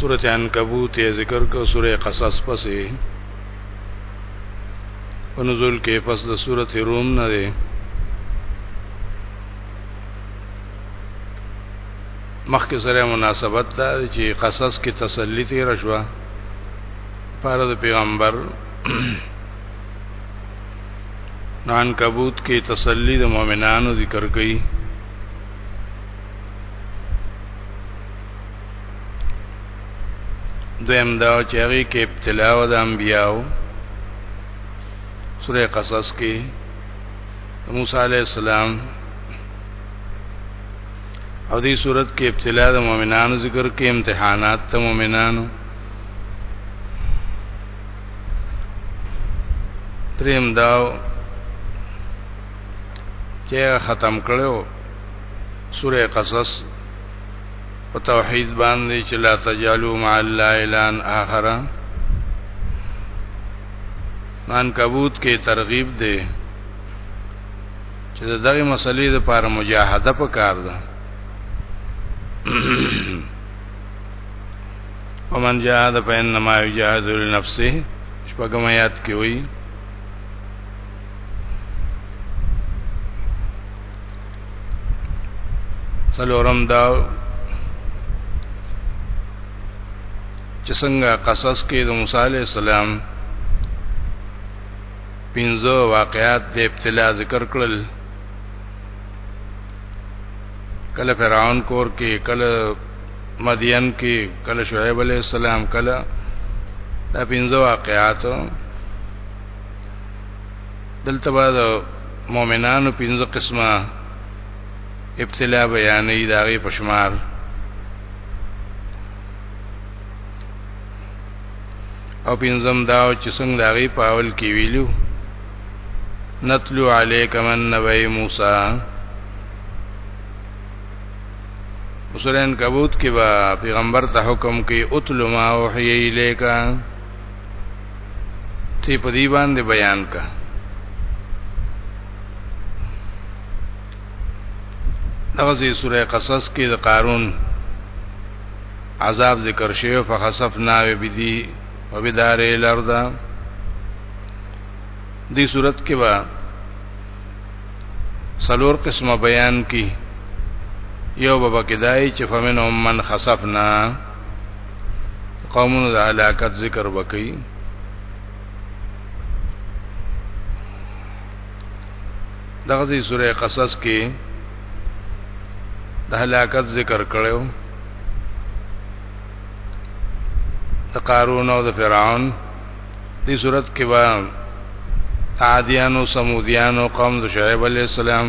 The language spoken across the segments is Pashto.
سورت عنکبوت یې ذکر کو سورې قصص پسې په نزول کې پس د سورت روم نه دی مخکې سره مناسبت دا چې قصص کې تسلی تیر شوه پاره د پیغمبر نان کبوت کې تسلی د مؤمنانو ذکر کړي دویم دا چې هغه کې ابتلا او د انبیاو سوره قصص کې موسی علی السلام او دې صورت کې ابتلا د مؤمنانو ذکر کې امتحانات د مؤمنانو تریم داو چې ختم کړو سوره قصص په توحید باندې چې لا تجالو مع الله الان اخره نن کبوت کې ترغیب دی چې دغه مسلې د پاره مجاهده پکار ده ومن جاهد فإنما يجاهد لنفسه شپږم آیات کې وایي سلورم دا چې څنګه قصص کې د موسی عليه السلام پنځه واقعات د ابتلا ذکر کړل کله فرعون کور کې کله مدین کې کله شعیب علیہ السلام کله دا پنځه واقعات دلته به د مؤمنانو پنځه قسمه ابتلا بیانې دا غي پښمار او پنځم دا چې څنګه دا غي پاول کې ویلو نتلو علیک من نبی موسی وسرین کبوت کې با پیغمبر ته حکم کې اتلو ما وحی الیکا تی په دی باندې بیان کا دغه سوره قصص کې د قارون عذاب ذکر شوی فخسفنا بذی وبدار الارض دی صورت کې با سلور قسمه بیان کی یو بابا کدای چې فمنهم من خسفنا قومونو د علاقت ذکر وکړي دغه دې سورې قصص کې د هلاکت ذکر کړو د قارون او د فرعون دې صورت کې به عادیان او سمودیان او قوم د شعیب علی السلام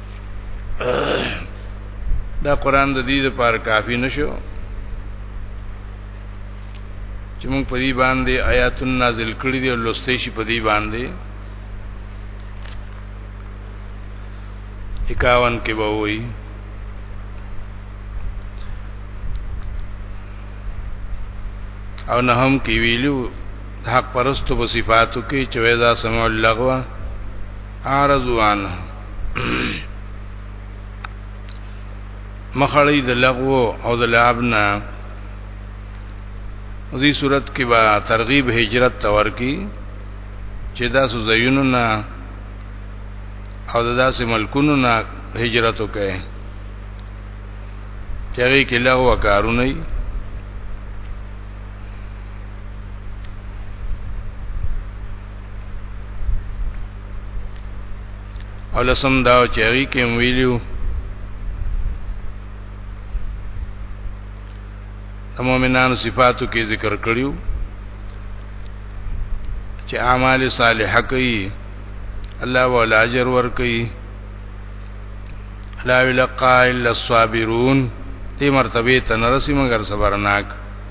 دا قران د دې لپاره کافی نشو چې موږ په دې باندې آیاتون نازل کړی دی او لوستې شي په دې باندې 51 کې به وایي او نه هم کې ویلو حق پرستو په صفاتو کې چې وېدا سمع اللغوه اعرضوا عنه مخړی د لغو او د لعبنا دې صورت کې با ترغیب هجرت تور کی چې دا سوزینو نه او د داسې ملکونو نه هجرت وکړي چې هغه کې لغو کارونه وي او لسم دا چې هغه کې ویلیو د مؤمنانو صفاتو کې ذکر کړیو چې اعمال صالحه کوي الله ول اجر ور کوي لا یلقا الا الصابرون دې مرتبه ته نرسي مګر صبرناک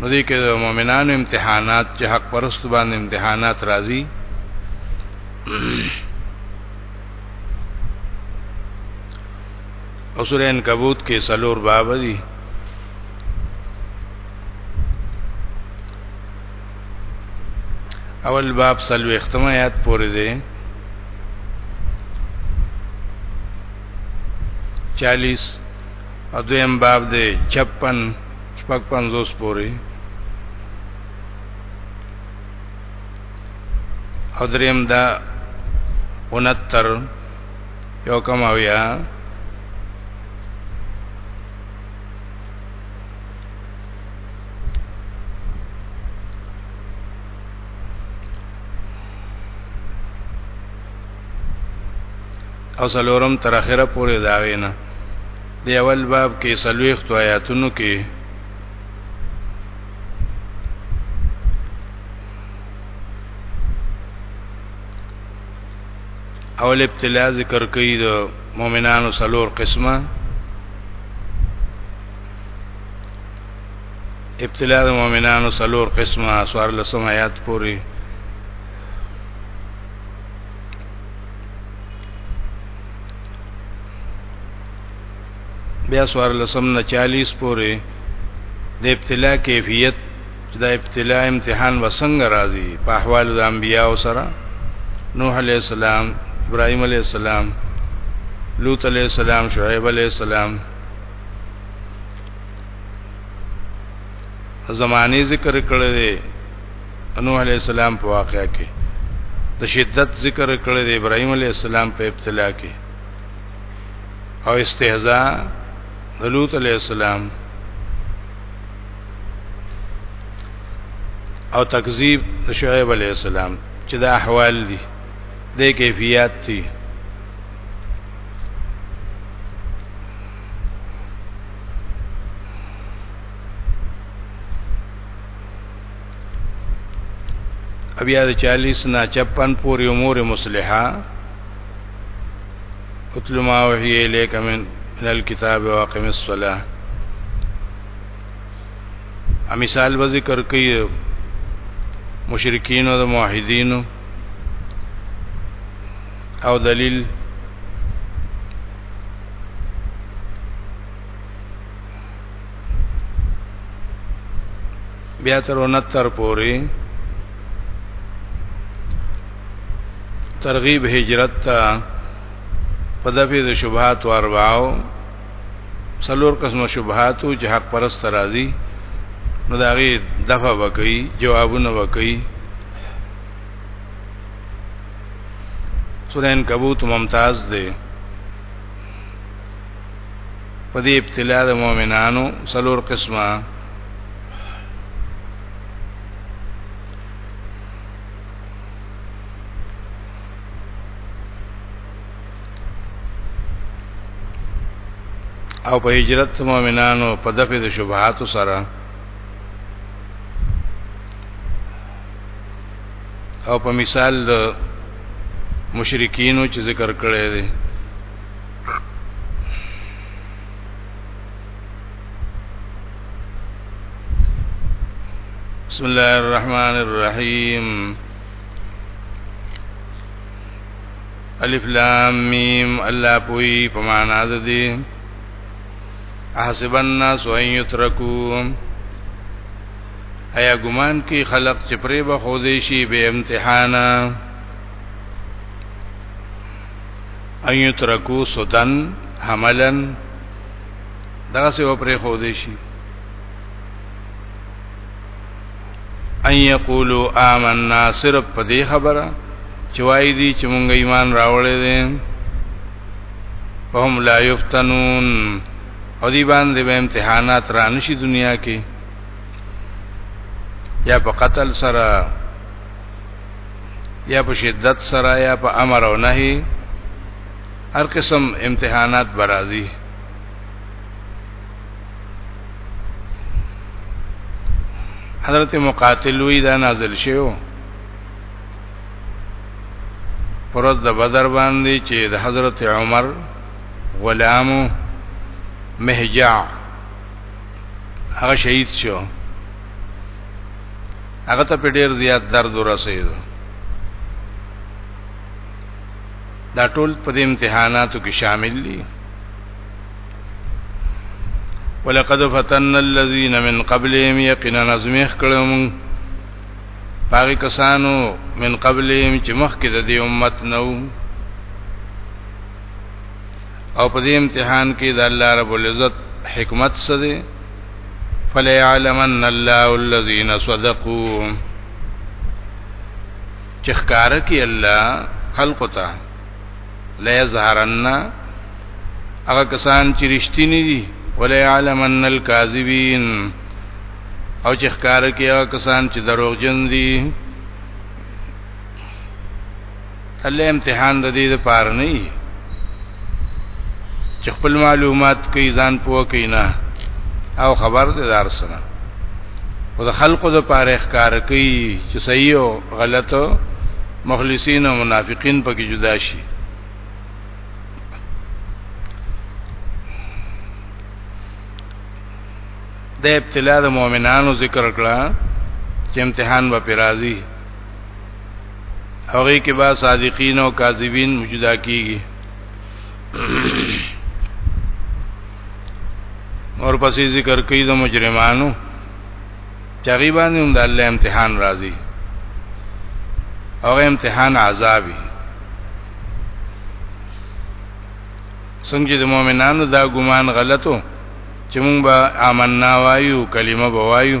نو دې کې د مؤمنانو امتحانات چې حق پرست باندې امتحانات راځي او سورې انکبوت کې سلور باب دي اول باب سلو اختمه یاد پورې دی 40 او دویم باب دی 56 شپږ پنځوس پورې او دریم دا 69 یو کم او یا او سلورم تر اخره پورې داوینه دی اول باب کې سلويخت آیاتونو کې اول ابتلا ذکر کوي د مؤمنانو سلور قسمه ابتلا د مؤمنانو سلور قسمه سوار لسم آیات پوری بیا سوار لسم نه 40 پورې د ابتلا کیفیت چې د ابتلا امتحان وسنګ راځي په احوال د انبیاء سره نوح علی السلام ابراهیم علی السلام لوط علی السلام شعیب علی السلام زمانه ذکر کړل نوح علی السلام په واقعیا کې د شدت ذکر کړی د ابراهیم علی السلام په ابتلا کې او استهزاء د لوط علی السلام او تکذیب د شعیب علی السلام چې د احوال دي د کیفیت دي بیا د 40 نه 56 پورې امور مصلحه اتل ما وحی الیک من من الكتاب واقم الصلاه ا مثال و ذکر کوي مشرکین او موحدین او دلیل بیا تر 69 پورې ترغیب هجرت ته په دفعه د شبهات او ارباو څلور قسمه شبهات او جهاد پرست راځي نو دا غي دفع وکي جوابونه وکي سورین کبوت ممتاز دی په دې ابتلا د مؤمنانو څلور قسمه او په هجرت مؤمنانو په دفع د شبهات سره او په مثال د مشرکینو چې ذکر کړی دی بسم الله الرحمن الرحیم الف لام میم الله پوی په معنا ده دي احسب الناس ان يتركوا ایا ګمان کی خلق چې پرې به خو دې شي به امتحانا ان یترکو سدن حملن دغه څه وپرې خو دې شي ان یقولو آمنا صرف په دې خبره چې وایي دي چې مونږ ایمان راوړې دي فهم لا یفتنون او دی باندې به امتحانات را نشي دنیا کې یا په قتل سره یا په شدت سره یا په امر او نهي هر قسم امتحانات برازي حضرت مقاتل وی دا نازل شیو پرد د بدر باندې چې د حضرت عمر غلام مهجع هغه شهید شو هغه ته په ډیر زیات درد ورسېدو دا ټول په دې امتحاناتو کې شامل دي ولقد فتن الذين من قبلهم يقينا نزمخ کړم پاره کسانو من قبلهم چې مخکې د دې امت نو او په دې امتحان کې د الله رب العزت حکمت څه دی فليعلمن الله الذين صدقوا چخکار کی الله خلق ته لا يظهرن هغه کسان چې رښتینی دي وليعلمن الكاذبين او چې ښکار کوي کسان چې دروغجن دي تل امتحان د دې لپاره نه وي چې خپل معلومات کوي ځان پوه کوي نه او خبر دې دار سره او د خلقو د پاره ښکار کوي چې صحیح او غلط مخلصین او منافقین پکې جدا شي د ابتلا د مؤمنانو ذکر کړه چې امتحان به پرازي هغه کې با صادقین او کاذبین موجوده کیږي اور پسې ذکر کوي د مجرمانو چغیبان هم د الله امتحان راځي هغه امتحان عذابي څنګه د مؤمنانو دا ګمان غلطو چې مونږ به آمنا وایو کلمه بوایو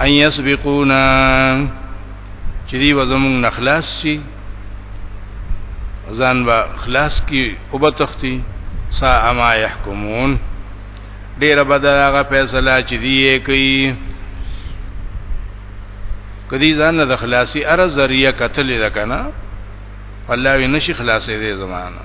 ان يسبقونا چې دی وزمون نخلاص شي ځان با خلاص کی او به تختی سا اما يحكمون ډیر بدل هغه فیصله چې دی کوي کدی ځان د خلاصي ار ذریعہ قتل لکنه الله وی نشي خلاصې دې زمانہ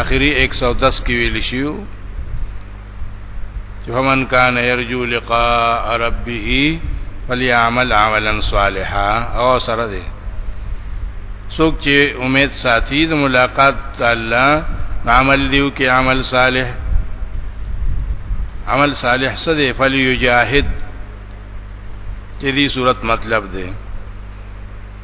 اخري 110 کې ویل شو چې فمن کان يرجو لقاء ربه فليعمل عملا صالحا او سره دې څوک چې امید ساتي د ملاقات الله عمل دیو کې عمل صالح عمل صالح څه دی فليجاهد دې صورت مطلب دی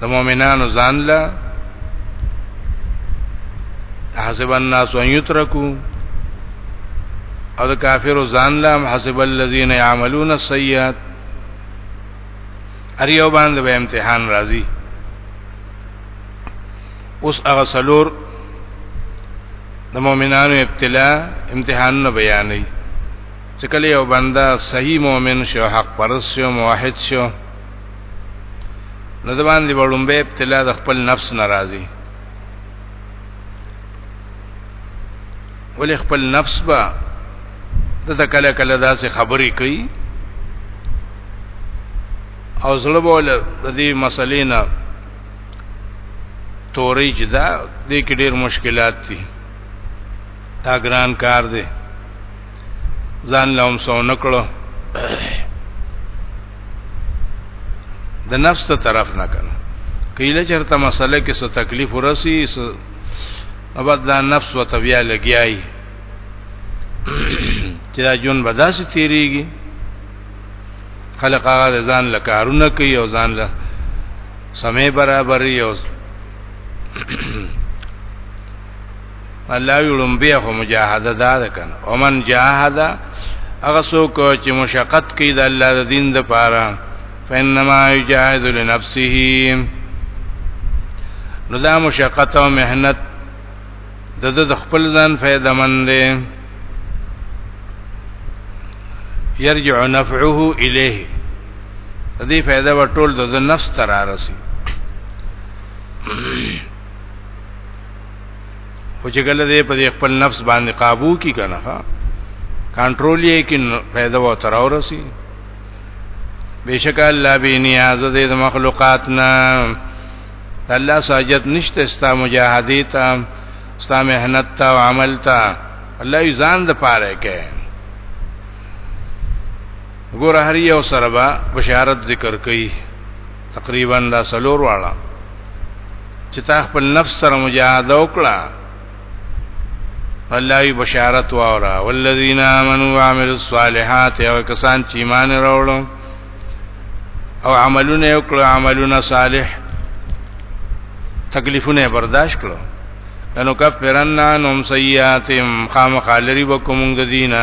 د مؤمنانو ځان له حسب الناس ان يتركوا او د کافرو ځان له حسب الذين يعملون السيئات ار یو باندې به امتحان راځي اوس هغه سلور د مؤمنانو ابتلا امتحان نه بیانې چې کله یو بنده صحیح مؤمن شو حق پرس شو موحد شو نو د باندې وړومبه ابتلا د خپل نفس ناراضي ولې خپل نفس با د تکله کله داسې خبرې کوي او زړه بوله د دې مسلې نه تورې چې دا د کې ډېر مشکلات دي دا ګران کار دی ځان لهم سونه کړو د نفس ته طرف نه کنه کله چرته مسله کې څه تکلیف ورسی ابد دا نفس وته بیا لګیای چې دا جون بداسي تیریږي خلق هغه ځان له کارونه کوي او ځان له سمې برابرې او الله ویلم بیا خو مجاهده دا ده کنه ومن جاهد هغه څوک چې مشقت کوي د الله د دین د پاره فینما یجاهد لنفسه نو دا مشقت او مهنت د د خپل ځان فائدہ مند دی یرجع نفعه الیه دې فائدہ ورټول د نفس تر راسي خو چې ګل دې په خپل نفس باندې قابو کی کنه ها کنټرول یې کې پیدا و تر اورسي بشک الله به نیاز دې د مخلوقات نه الله ساجت نشته ستا مجاهدی ته ستا مهنت ته او عمل ته الله یې ځان د پاره کې ګور هر یو سره با بشارت ذکر کوي تقریبا دا سلور واړه چې تا خپل نفس سره مجاهده وکړه الله وی بشارت واورا والذین آمنوا وعملوا الصالحات او کسان چې ایمان راوړل او عملونه وکړو عملونه صالح تکلیفونه برداشت کړو انو کفرنا نم سیئاتهم خامخالری وکوم د دینه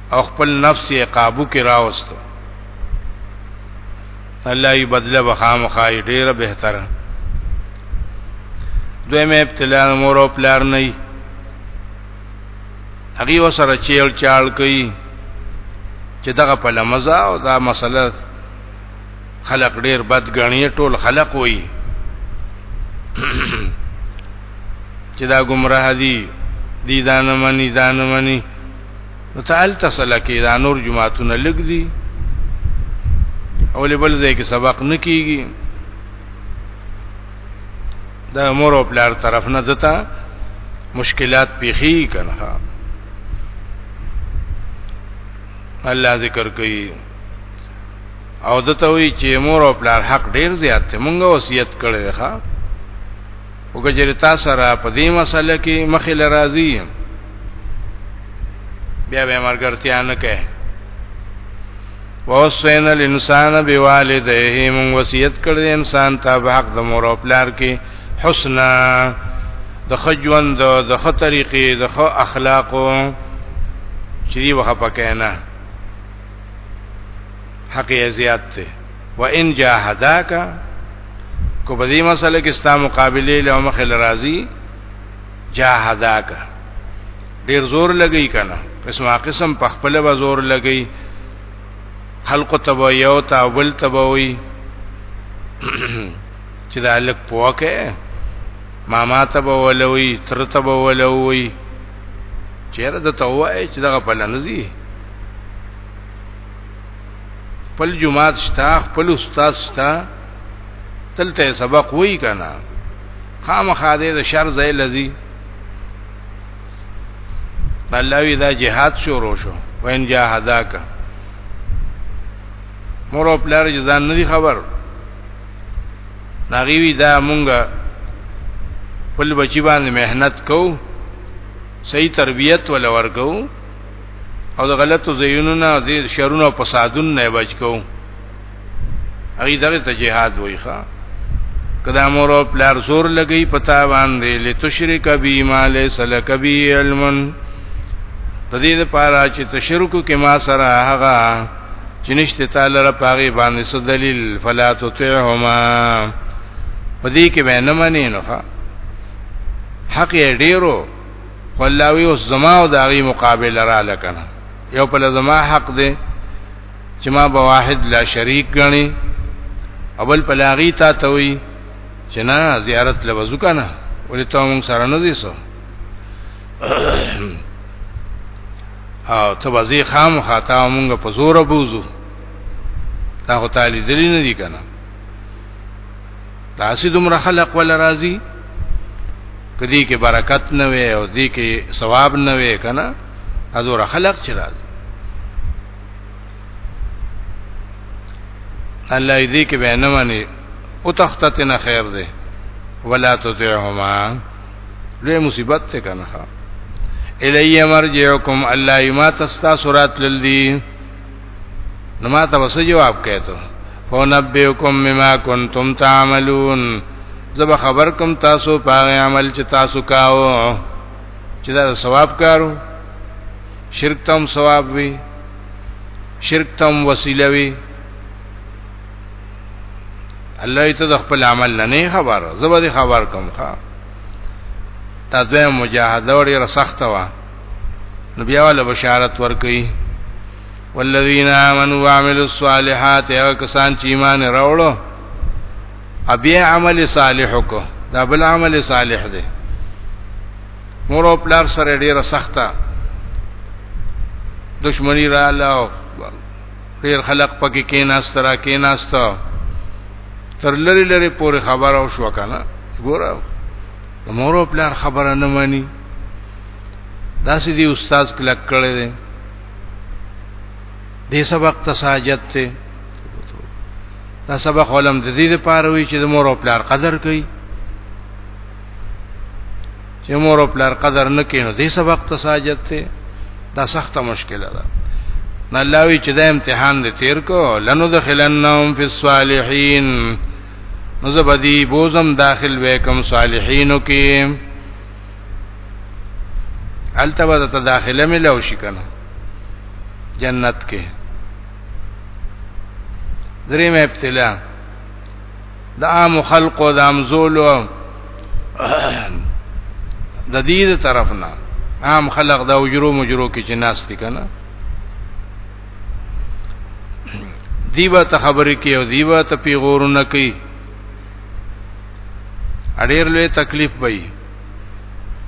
او خپل نفس یې قابو کې راوستو الله یې بدله وخام خای ډیره بهتره دویمه ابتلا مور او پلار نه یې هغه وسره چیل چال کوي چې دغه په لمزه او دا مسله خلق ډیر بد غنی ټول خلق وي چې دا گمراه دي دي دانه مني دانه مني نو تعال تصل کې دا نور جمعهتون لګ دي او لبل ځای کې سبق نکېږي دا مور او پلار طرف نه دتا مشکلات پیخی کنه الله ذکر کوي او دته وی چې مور او پلار حق ډیر زیات دی مونږه وصیت کړی ښا او کجری تاسو سره په دې مسله کې مخې لرازي بیا به مرګرتیا نه کوي ووصینا الانسان بوالديه من وصیت کړی انسان ته به حق د مور او پلار کې حسنا د خجوند د خ طریقې د خ اخلاقو چې وه پکې نه حق یې زیات دی و ان جاهداک کو په دې مسله کې ستا مقابله له مخه لرازي جاهداک ډیر زور لګی کنه قسمه قسم په خپل به زور لګی خلق تب یو تا ول تب وی چې دا لک پوکه ماما تب ولوی تر تب ولوی چیرې د توای چې دغه پلنځي خپل جماعت شتا خپل استاد شتا تلته سبق وای کنا خامخا دې د شر ځای لذي الله وی دا جهاد شروع شو وین جهاداک مور او پلار ځان نه خبر ناغي وی دا مونږه خپل بچی باندې مهنت کو صحیح تربیت ول ورکو او د غلطو زینونو نه د شرونو او فسادونو نه بچ کو هغه دغه ته جهاد وای ښا کدا مور او پلار زور لګی پتا باندې لتشرک بی ما لیس لک بی علم د دې لپاره چې تشرک کې ما سره هغه چې نشته تعالی را پاغي باندې څه دلیل فلا تطعهما پدې کې به نه معنی نه حق یې ډیرو فلاوی اوس زما او داغي مقابله را لکنه یو په زما حق دی چې ما به واحد لا شریک غني اول پلاغی تا ته وی چې نه زیارت لوزو کنه ولې ته مونږ سره نه زیسو او ته وزي خام خطا مونږ په زور بوزو تا هو تعالی دلی نه دی کنه تاسو دومره خلق ول راضي کدی کې برکت نه وي او دی کې ثواب نه وي کنه ازور خلق چې راضي الله دې کې به نه مانی او تختت نه خیر ده ولا تطعهما لوی مصیبت ته کنه الی مرجعکم الله یما تستا سورات للذی نو ما ته وسه جواب کېته فنبئکم مما کنتم تعملون زب خبر کوم تاسو په عمل چې تاسو کاو چې دا ثواب کارو شرک تم ثواب وی شرک تم وسیله وی الله ته د خپل عمل نه خبر زبر خبر کوم ښا تا دوه مجاهده وړي سخت وا نو بیا ول بشارت ورکي والذین آمنوا وعملوا الصالحات هغه کسان چې ایمان راوړو ابیا عمل صالح کو دا بل عمل صالح دی مور او پلار سره ډیره سخته دشمنی را لاو ډیر خلق پکې کې ناسترا کې ناستا تر لری لری پورې خبر او شو کنه ګوره مور او پلار خبره نه مانی دا سې دی استاد کلک کړی دی دې سبق ته ساجت ته دا سبق علم د دې لپاره وی چې د مور او پلار قدر کوي چې مور او پلار قدر نه کوي نو دې سبق ته ساجت ته دا سخته مشکله ده نه الله وی چې دا امتحان دې تیر کو لنو دخلنهم فی الصالحین نو زبدی بوزم داخل وکم صالحینو کې الته به ته داخله ملو شي کنه جنت کې درې مې ابتلا د عام خلقو د امزولو د دې د طرف نه عام خلق د اجرو مجرو کې چې ناس دي کنه دیبا ته خبرې کوي او دیبا ته پیغورونه کوي اړیر لوی تکلیف وي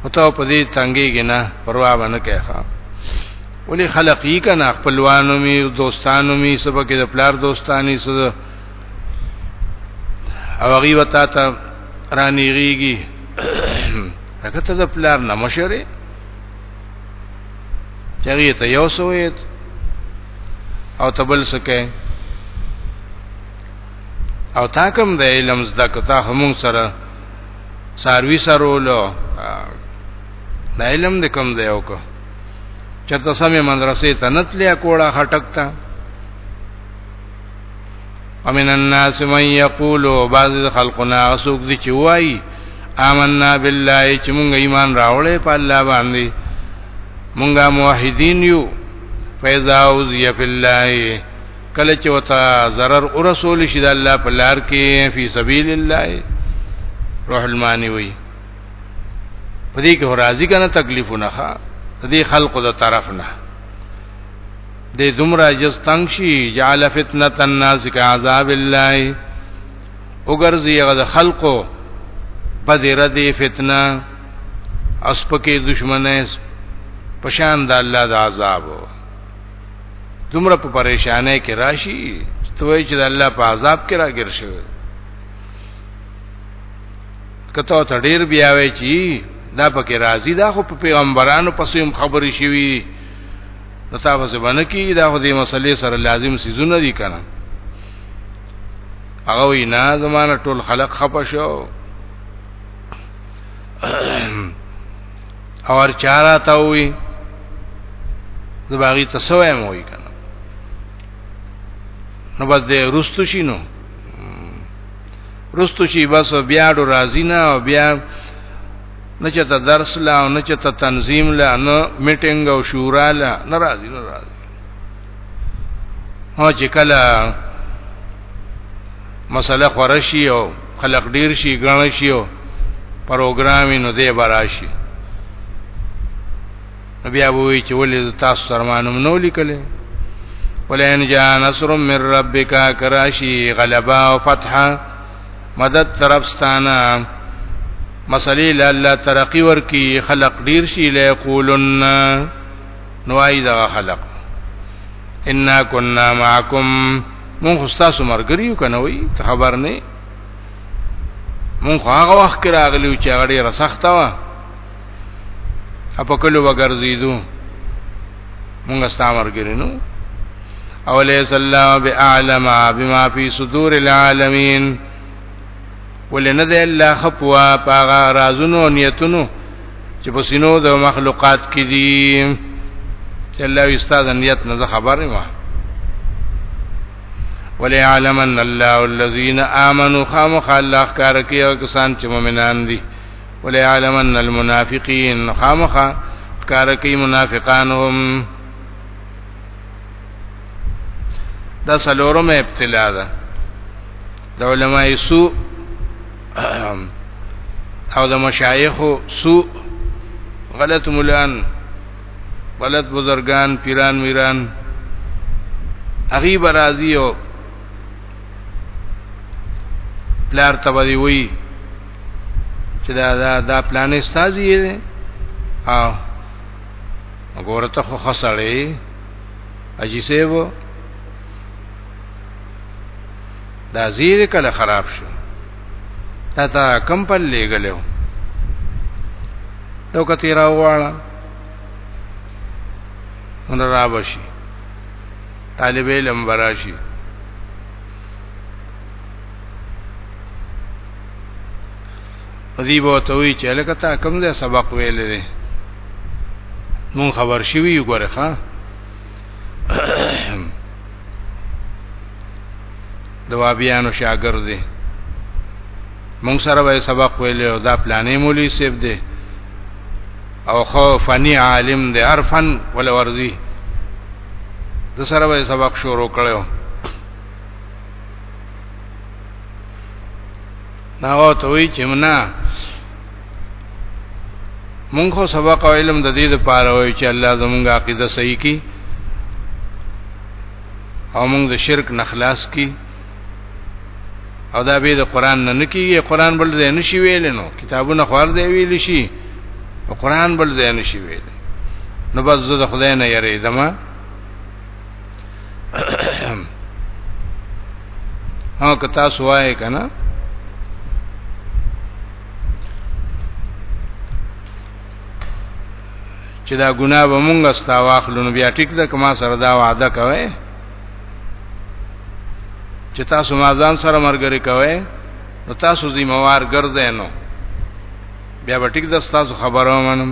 او ته په دې تنګي کنه پروا باندې کوي ولی خلق یې کنه خپلوانو می دوستانو می سبا کې د پلار دوستانی سره او هغه وتا ته رانیږي هغه ته د پلار نه مشره چغی ته یو سوې او تبل سکه او تا کوم د علم زده کتا هم سره ساروی سرولو د علم د کوم دی او کو چرته سمې مدرسې ته نتلیا کوړه خټک تا ومن الناس من یقول بعض خلقنا اسوک دي چې وای آمنا بالله چې مونږ ایمان راوړې په الله باندې مونږه موحدین یو فیزا اوزی فی الله کله چې وتا zarar ورسول شي د الله په لار کې فی سبیل الله روح المانی وی په دې کې راضی کنه تکلیف نه ښه دې خلق د طرف نه دې دومره جز تنگ شي جعل فتنه الناس کعذاب الله وګرځي هغه خلقو په دې ردی فتنه اسپکه دشمنه پشان د الله د عذابو دومره په پریشانه کې راشي توې چې د الله په عذاب کې راګر شوی کته ته ډیر بیا وی چې دا پکې راضی دا خو په پیغمبرانو پسې هم خبرې شوی نو تاسو څه باندې کې دا خو دې مسلې سره لازم سيزونه دي کنه هغه وینا زمانه ټول خلق خپه شو او هر چاره تا وي زباغي تسوې مو وي کنه نو بس دې رستو شي نو رستو شي بس بیا ډو راضی نه او بیا نه چې ته درس لا او نه چې ته تنظیم لا نه میټینګ او شورا لا ناراضي ناراضي او چې کله مسله خورشي او خلق ډیر شي غاڼه شي او پروګرامي نو دی براشي بیا وی چې ولې تاسو سره مانوم نو لیکلې ولئن جاء نصر من ربک کراشی غلبا او فتحا مدد طرف ستانا مسلې لاله ترقی ورکی خلق ډیر شي لې قولن نو ای دا خلق ان كنا معكم مون خو تاسو مرګریو کنه وای ته خبر نه مون خو هغه وخت کې راغلیو چې هغه ډیره سخته و په کلو وګرځیدو مونږ ستامر ګرینو اولیس الله باعلم بما فی صدور العالمین ولې نه دی الله خپوا پاغه رازونو او نیتونو چې په سینو د مخلوقات کې دي چې الله استاد نیت نه خبره ما وليعلمن الله الذين امنوا خامخ الله کار کوي او کسان چې مؤمنان دي وليعلمن المنافقين خامخ کار کوي منافقان هم دا سلورم ابتلا ده د علماء سو او د مشایخ سو غلط مولان غلط بزرگان پیران میران اغي برازي او پلار تبدی وی چې دا دا, دا پلان استازي دی او وګورته خو خسړې اجي سیو دا زیر کله خراب شو تا تا کم په لګلو تو کتی راواله من را بشي طالب علم براشي ادیب او توي چې لکه تا کم ځای سبق ویل دي مون خبر شوی ګوره ښا د وابیانو شاګرد دی مونږ سره به سبق ویل او دا پلانې مولوی سیب دی او خو فنی عالم دی عرفن ول ورزی د سره به سبق شروع کړو ناغه ته وی چې منا مونږ خو سبق او علم د دې لپاره وایو چې الله زمونږه عقیده صحیح کړي او موږ د شرک نه خلاص کی او دا به د قران نه نکیږي قران بل ځای نشي ویل نو کتابونه خور دی ویل شي او قران بل ځای نشي ویل نو بس زه د خدای نه یریدم ها که تاسو وایې کنه چې دا ګناه به مونږ ستا واخلو نو بیا ټیک ده کما سره دا وعده کوي چې تاسو ما ځان سره مرګري کوي نو تاسو ذمہوار ګرځئ نو بیا به ټیک ده تاسو خبرو منم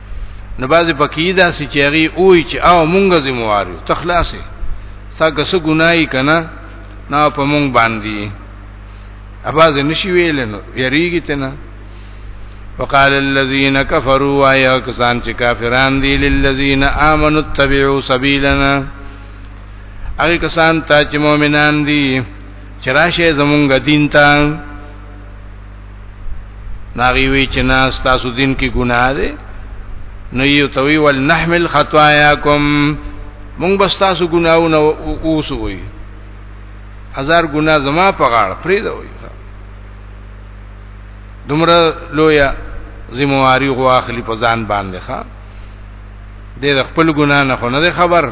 نو بعضی پکې دا سې چېږي اوې چې او مونږه ذمہوار یو تخلاصې څنګه څه ګناي کنه نه په مونږ باندې اواز نشي ویل نو یریږي ته نه وقال الذين كفروا وایا کسان چې کافران دي للذین آمنوا اتبعوا سبیلنا هغه کسان ته چې مؤمنان دي چې راشه زمونږ دین ته ناغي وی چې نه تاسو دین کې ګناه ده نو یو توي ول نحمل خطاياکم مونږ بس تاسو ګناونه اوسو وي هزار ګنا زما په غاړه پرې دا وي دومره لویا ذمہواری غو اخلي په ځان باندې ښا د خپل ګنا نه خو نه خبر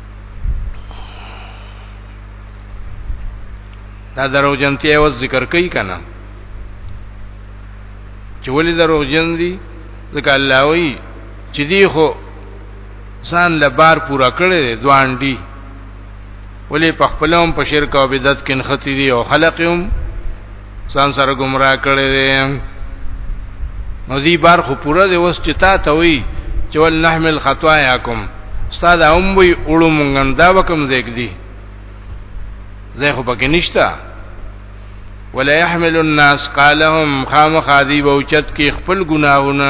دا درو جنتی او ذکر کوي کنه چې ولې درو جن دي ځکه الله وی چې دی خو ځان له بار پورا کړي دوان دي ولې په خپلوم په شرک او بدعت کې نختی دي او خلقهم ځان سره گمراه کړي دي نو دې بار خو پوره دی اوس چې تا ته وي چې ول نحمل خطاياکم استاد هم وي اولو مونږ دا وکم زیک دي زه خو پکې نشتا ولا يحمل الناس قالهم خامخادي بوچت کې خپل ګناهونه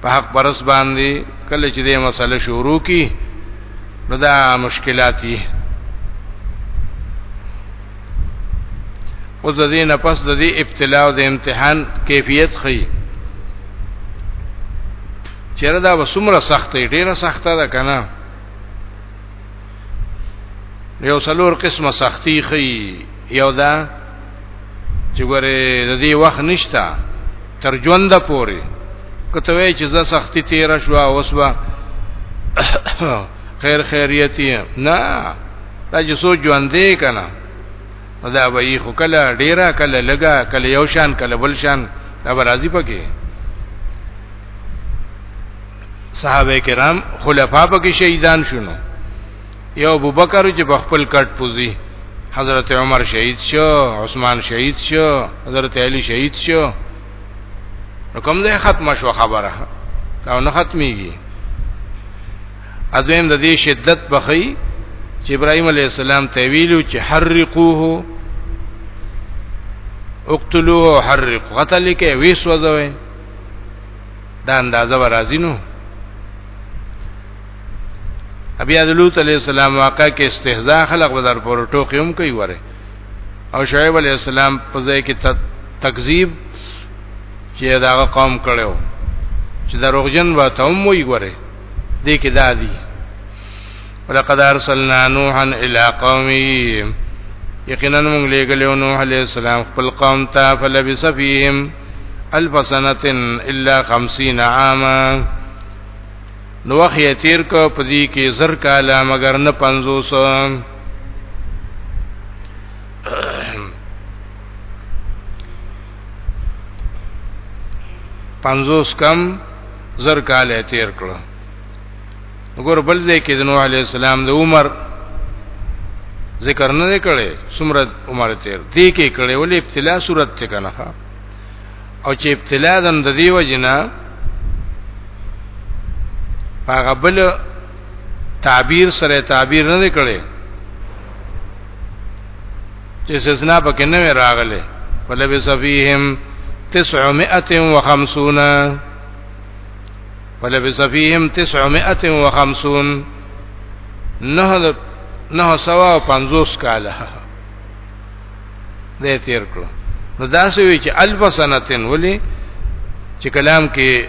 په حق پرس باندې کله چې دې مسله شروع کی نو دا مشکلات دي او د دې نه پس د دې ابتلا او د امتحان کیفیت خي چیرې دا وسمره سخته ډیره سخته ده کنه یو سلور قسمه سختی خي یو دا چې ګوره د دې وخت نشتا تر ژوند پوري کته وی چې زه سختی تیر شو اوس وا خیر خیریتی نه دا چې سو ژوند دی کنه دا به یې خو کله ډیره کله لګا کله یو شان کله بل شان دا به راضی پکې صحابه کرام خلفا پکې شهیدان شونو یو ابوبکر چې په خپل کټ پوزي حضرت عمر شهید شو عثمان شهید شو حضرت علی شهید شو نو کوم ځای ختمه شو خبره دا نه ختميږي اذن د دې شدت بخي چې ابراهيم عليه السلام ته ویلو چې حرقوه اقتلوه حرق قتل کې ویس وځوي دا اندازه به راځي نو ابي لوط عليه السلام واقع کې استهزاء خلق بدر پر ټوکې هم کوي وره او شعیب عليه السلام په ځای کې تکذیب چې دا قوم کړو چې دروغجن و ته هم وی ګوره دې کې دادی ولقد ارسلنا نوحا الى قومه یقینا موږ لګلو نوح علی السلام خپل قوم ته فلبس فیهم الف سنه الا 50 عاما نو وخت یې تیر کو پدی کې زر کاله مگر نه 500 پنځوس کم زر کال تیر کړو وګور بل ځای کې د نوح علی السلام د عمر ذکر نه کړي څومره عمر تیر دی کې کړي ولې ابتلا صورت ته کنه او چې ابتلا دم د دیو جنا هغه بل تعبیر سره تعبیر نه کړي چې سزنا پکې نه راغله ولبس فیهم 950 فلبس فيهم 950 نه نه سوا 50 کاله دې تیر کړو نو دا سوي چې الف سنتن ولي چې کلام کې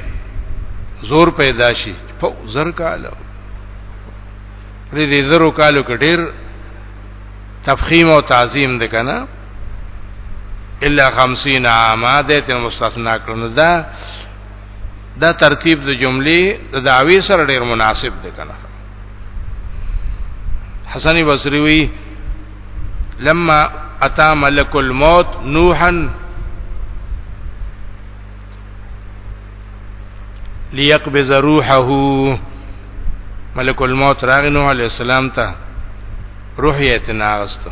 زور پیدا شي په زر کاله دې زرو کالو کې ډېر تفخیم او تعظیم ده کنه الا 50 عامه ده ته مستثنا کړو دا دا ترتیب د جملې د دعوی سره ډیر مناسب دی کنه حسن بصری وی لما اتا ملک الموت نوحا ليقبض روحه ملک الموت راغ نوح علیہ السلام ته روح یې تناغسته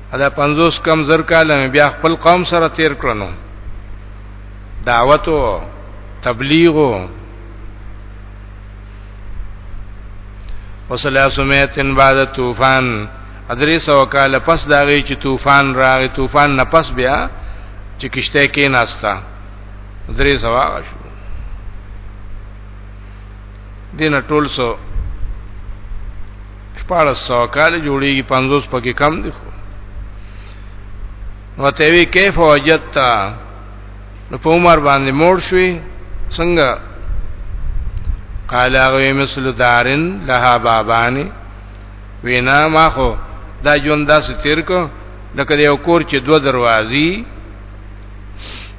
دا 50 کم زر کال مې بیا خپل قوم سره تیر کړنو دعوت او تبلیغ او وسلاسمیتن بعد طوفان ادری سو کال پس داغي چې طوفان راغی طوفان نه پس بیا چې کشته کې ناستا درې سوا شو دین ټول سو شپاره سو کال جوړیږي 50 پکې کم دي خو وته وی کیف وجدت نو په عمر باندې مور شوي څنګه قال هغه مثل دارن لها بابانی وینا ما خو دا ژوند داسې تیر کو لکه یو کور چې دوه دروازې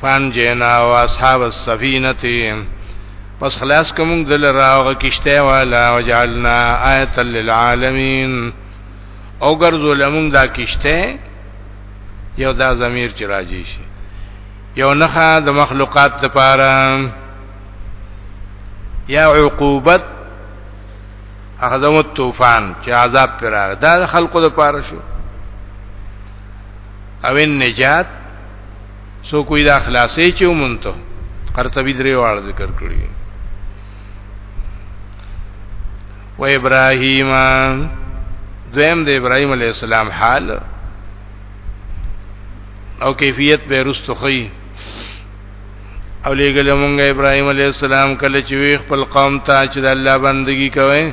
فانجینا و اصحاب السفینتی پس خلاص کوم دل راغ کشته والا وجعلنا آیت للعالمین او ګرځو لمون دا کشته یو دا ضمیر چې راځي شي یو نخا د مخلوقات لپاره یا عقوبت اخذم الطوفان چې عذاب پر راغ دا خلقو لپاره شو او النجات سو کوئی دا خلاصې چې ومنته قرطبي درې واړه ذکر کړی و ابراهیم دویم د ابراهیم علی السلام حال او کیفیت به رستخی او لګل مونږه ابراهيم عليه السلام کله چې وی خپل قوم ته چې د الله بندگی کوي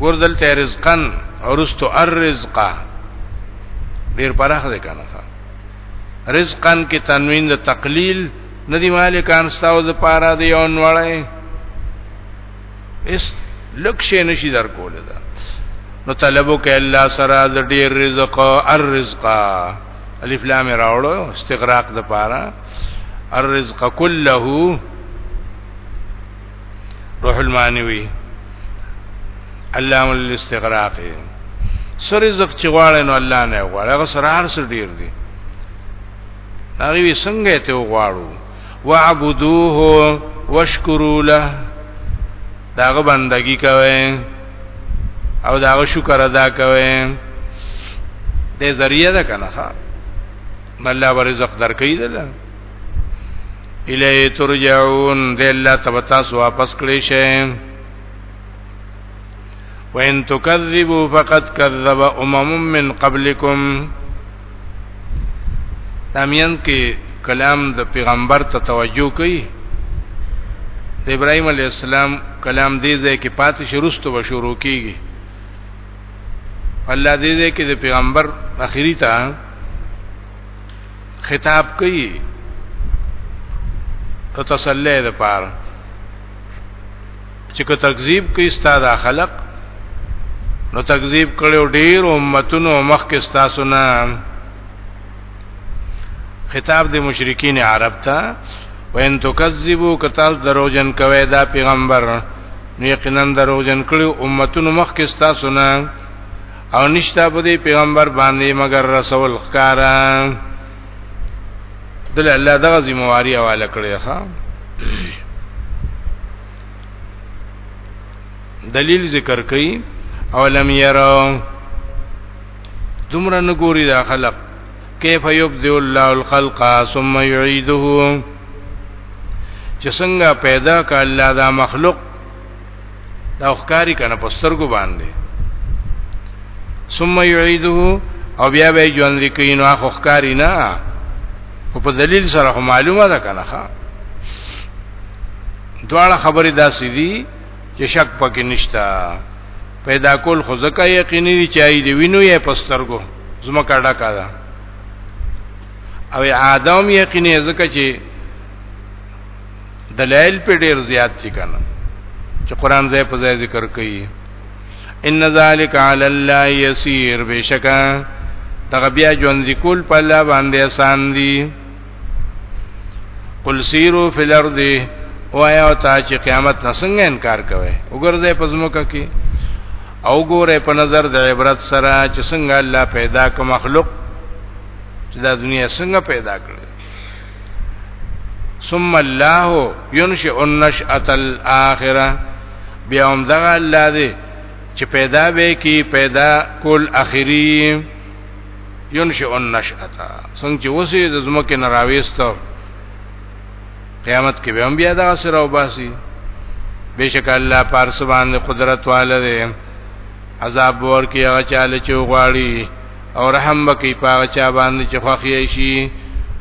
ګور دلته رزقن ورستو الرزق ډیر پراخ دی کنه رزقن کې تنوین د تقلیل ندی مالکان ستاو د پاره دی اون وړای اس لکشه نشي در کوله دا نو طلبو کې الله سره د ډیر رزق الرزق الف لام راوړو استغراق د پاره الرزق كله روح المانی وی علام الاستغراق سر رزق چې غواړي نو الله نه غواړي هغه سره هر څه ډیر دي هغه وی څنګه ته غواړو وعبدوه واشکروا له داغه بندگی کوي او داغه شکر ادا کوي د ذریعہ ده کنه ها الله ورزق درکې ده الیه ترجعون د الله تبتا سو واپس کړی شئ وان تکذبوا فقد كذب امم من قبلكم تامین کې کلام د پیغمبر ته توجه کوي د ابراهيم عليه السلام کلام دې ځای کې پاتې شروستو به شروع کیږي الله دې ځای کې د پیغمبر اخیری ته خطاب کوي ته تسلی ده پاره چې که تکذیب کوي ستاد خلق نو تکذیب کړو ډیر امتونو مخ کې ستاسو نه خطاب د مشرکین عرب ته وین تکذبو کتا دروژن کوي دا پیغمبر نو یقینا دروژن کړو امتونو مخ کې ستاسو نه او نشتا په دې پیغمبر باندې مگر رسول خکارا دل الله دغه ذمہواری حواله کړی ښا دلیل ذکر کړي او لم يروا دومره نګوري دا خلق کیف یبذل الله الخلق ثم يعيده چې څنګه پیدا کړ الله دا مخلوق دا ښکاری کنه په سترګو باندې ثم يعيده او بیا به ژوند لکین او ښکاری نه او په دلیل سره خو معلومه ده کنه ښا دواړه خبرې داسې دي چې شک پکې نشتا پیدا کول خو ځکه یقیني دي چې ای دی وینو یې پسترګو زما کډه کاده او آدم یقیني ځکه چې دلایل په ډیر زیات دي کنه چې قران ځای په ځای ذکر کوي ان ذالک علی الله یسیر بشکا تغه بیا ژوند ذکول په الله باندې آسان دي قل سیرو فی الارض وایا او تا چې قیامت نه څنګه انکار کوي وګورځي په زموکه کې او ګوره په نظر د عبرت سره چې څنګه الله پیدا کوم مخلوق چې دا دنیا څنګه پیدا کړ ثم الله ينشئ النشأة الآخرة بیا هم دغه الله دی چې پیدا به کی پیدا کول اخری ينشئ النشأة څنګه چې اوسې د زمکه نراويستو قیامت کې به هم بیا دغه سره وباسي بشک الله پارس باندې قدرت والده عذاب ورکی هغه چاله چې غواړي او رحم وکي پاغه چا باندې چې خوخی شي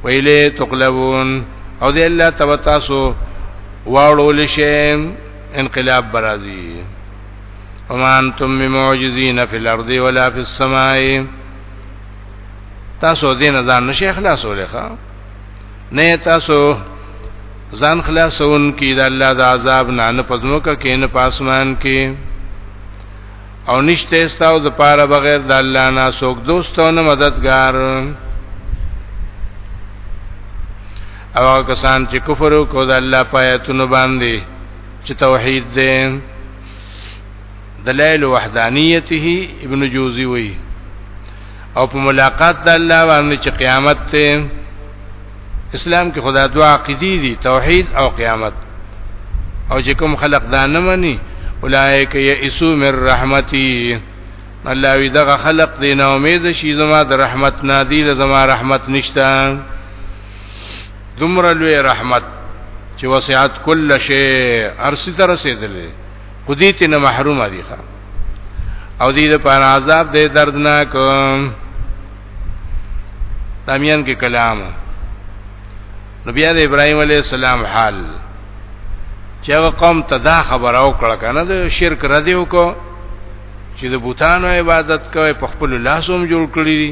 ویلې تقلبون او دې الله تبارک تاسو واړو لشم انقلاب برازي وما انتم بمعجزين في الارض ولا في السماء تاسو دې نه ځان نشي خلاصولې ښا نه تاسو ځان خلاصون کی د الله د عذاب نه نه پزموکه کې نه پاسمان کې او نشته استاو د پاره بغیر د الله نه څوک دوست او نه مددگار او کسان چې کفر وکړ د الله پایتونو باندې چې توحید دی دلائل وحدانیته ابن جوزی وی او په ملاقات د الله باندې چې قیامت ته اسلام کې خدا دعا عقیدی دي توحید او قیامت او چې کوم خلق دا نه مني اولائک یئسو من رحمتي الله وی دغه خلق دی نه امید شي زما د رحمت نه دی زما رحمت نشته دومره لوی رحمت چې وسعت کل شی ارسی تر رسیدلې خو دې ته نه محروم دي ښا او دې د پاره عذاب دې دردناک تامیان کې کلام نبی عليه ابراهيم عليه السلام حال چې هغه قوم ته دا خبر او کړه کنه د شرک ردی وکړو چې د بوتانو عبادت کوي په خپل لاسوم جوړ کړی دي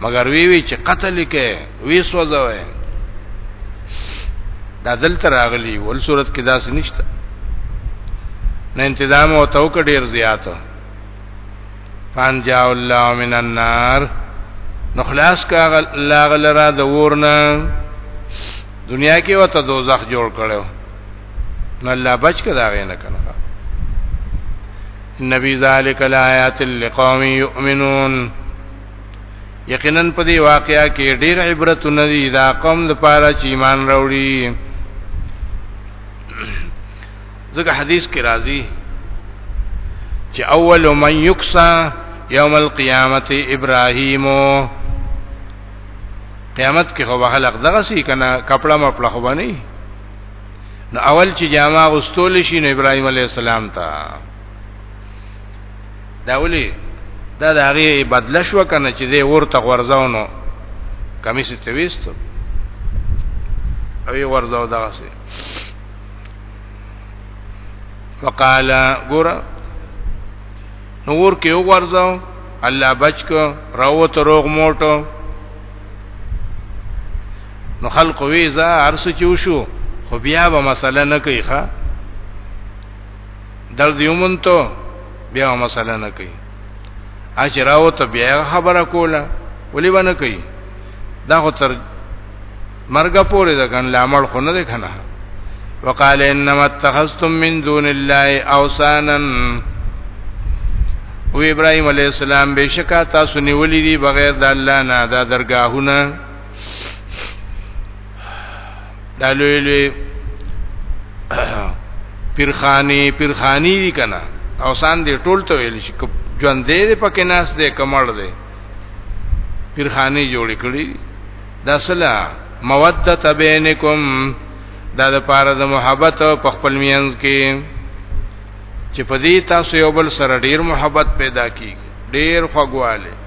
مگر وی وی چې قتل کې وی سوځوي دا دلته راغلی ول صورت کې داس نشته نه انتظام او تو کډیر زیات پنجا الله من النار نو خلاص کا الله غلرا د ورنا دنیا کې وته دوزخ جوړ کړو نو الله بچ کدا غینه کنه نبی ذالک الایات لقوم یؤمنون یقینا په دې واقعیا کې ډېر عبرتونه دي دا قوم د پاره چې ایمان راوړي ځکه حدیث کې راځي چې اول من یکسا یوم القیامت ابراهیم قیامت کې خو خلق دغه سي کنه کپڑا مپلا خو باندې نو اول چې جامه غستول شي نو ابراهيم عليه السلام ته دا ولي دا د هغه بدل شو کنه چې دی ورته ورځاونو کمیس ته ویستو او یې ورځاو دغه سي فقال ګور نور کې ورځاو الله بچک راوت روغ موټو نو خلق وی زه ارس چوشو خو بیا به مسله نه کوي ښا درد یومن ته بیا مسله نه کوي اجراو ته بیا خبره کوله ولې باندې کوي دا خو تر مرګ پورې ده کنه لامل خو نه ده کنه وقال انما اتخذتم من دون الله اوثانا او ابراهيم عليه السلام بشکا تاسو نیولې دي بغیر د الله نه دا درگاهونه دا لوی لوی پیرخانی پیرخانی دي کنه او سان دي ټول ته ویل شي ژوند دې پکې ناس دې کمړ دې پیرخانی جوړ کړی دا سلا مودت بینکم دا د پاره د محبت په خپل مینز کې چې په دې تاسو یو بل سره ډیر محبت پیدا کی ډیر خوګواله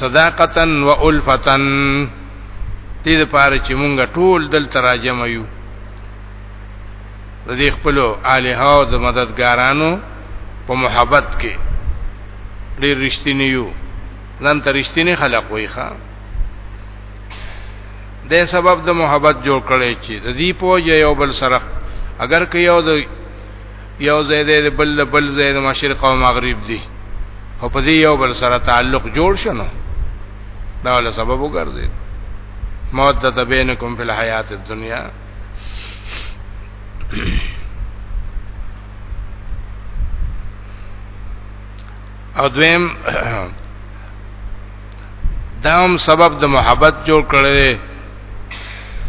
صداقتا و الفتا دې لپاره چې مونږ ټول دل تراجم یو د دې خپل الہ او د مددګارانو په محبت کې ډېر رښتینی یو ځان ته رښتینی خلق وای ښا د سبب د محبت جوړ کړي چې د دې پوجا یو بل سره اگر که یو د یو ځای دی بل بل ځای د مشرق او مغرب دی خو په دې یو بل سره تعلق جوړ شنو دا ول سبب وګرځي مودت بینکم فی الحیات الدنیا او دویم دا هم سبب د محبت جوړ کړي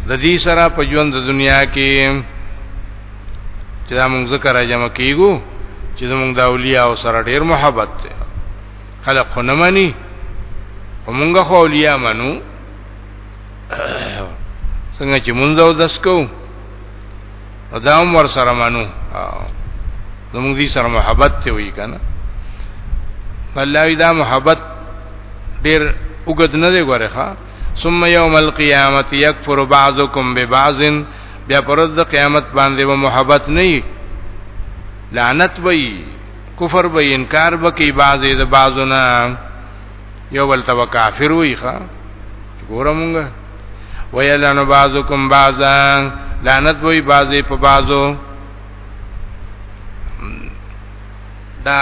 د دې سره په ژوند د دنیا کې چې دا موږ ذکر جمع کیګو چې موږ د اولیاء سره ډیر محبت دی خلق نه مانی موږ خو اولیاء منو څنګه چې مونږ او دس کوو دا هم ور سره منو زموږ دې سره محبت ته وی کنه الله دا محبت ډیر وګد نه دی غره ښا ثم يوم القيامه يكفر بعضكم ببعض بیا پرز د قیامت باندې و محبت نه لعنت وی کفر وی انکار وکي بعضې د بعضونه یو بل ته کافر وي ښا ګورمږه ویلن بعضکم بعضا لعنت وي بعضي په بعضو دا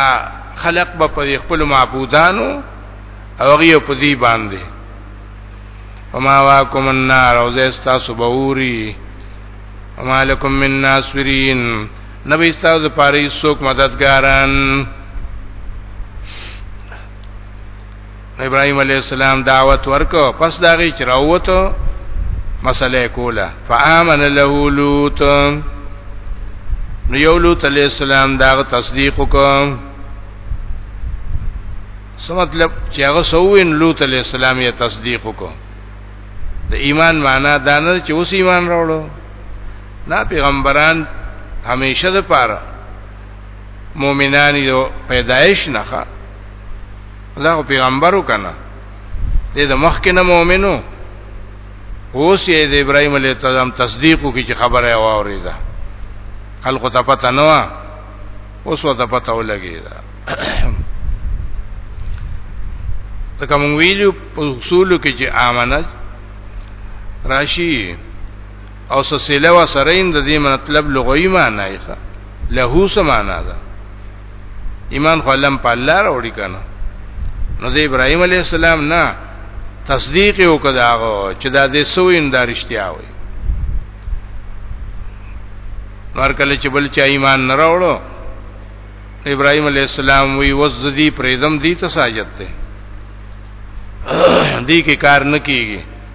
خلق به په خپل معبودانو او غيو په دې باندې وما واکم النار او زستا صبوري وما لكم من ناصرين نبي استاذ پاره څوک مددګاران ابراهيم عليه السلام دعوت ورکو پس داغي چروته مسله کوله فآمن له لوط نو یو لوط عليه السلام داغه تصدیق وکړ سم مطلب چې هغه سوین لوط عليه السلام یې تصدیق وکړ د ایمان معنا دا نه چې اوس ایمان راوړو نا پیغمبران همیشه د پاره مؤمنان یو پیدایش نه ښه الله پیغمبرو کنه دې د مخ کې نه مؤمنو اوس یې د ابراهیم علیه السلام تصدیق کوي چې خبره واوري ده خلکو ته پته نه و اوس وته پته ولګي ده ته کوم ویلو په اصول کې چې امانت راشي او سسله و سره هم د دې مطلب لغوي معنی ښه له سمانا ده ایمان خو لم په الله راوړي کنه نو د ابراهيم عليه السلام نه تصدیق یو کداغه چې دا دې سوې اندارشتیا وي نور کله چې بل چا ایمان نه راوړو ابراهيم عليه السلام وی وزدي پرېدم دي ته ساجت ده دي کې کار نه کیږي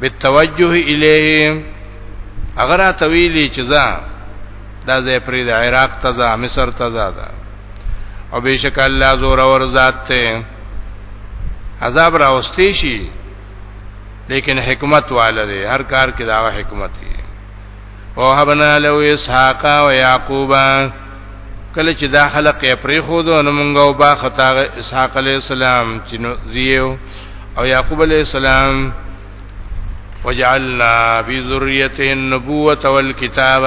بالتوجه الیه اگر اتویلی چې ځا دا زه پرې د عراق ته ځا مصر ته ځا دا او بشک الله زور اور ذات ته عذاب راوستي شي لیکن حکمت والده هر کار کې دا حکمت دی او حبنا له اسحاق او یعقوب کله چې دا خلق یې پرې خو دو نو مونږ او با خطا اسحاق علی السلام چې نو زیو او یعقوب علی السلام وجعلنا فی ذریته النبوة والکتاب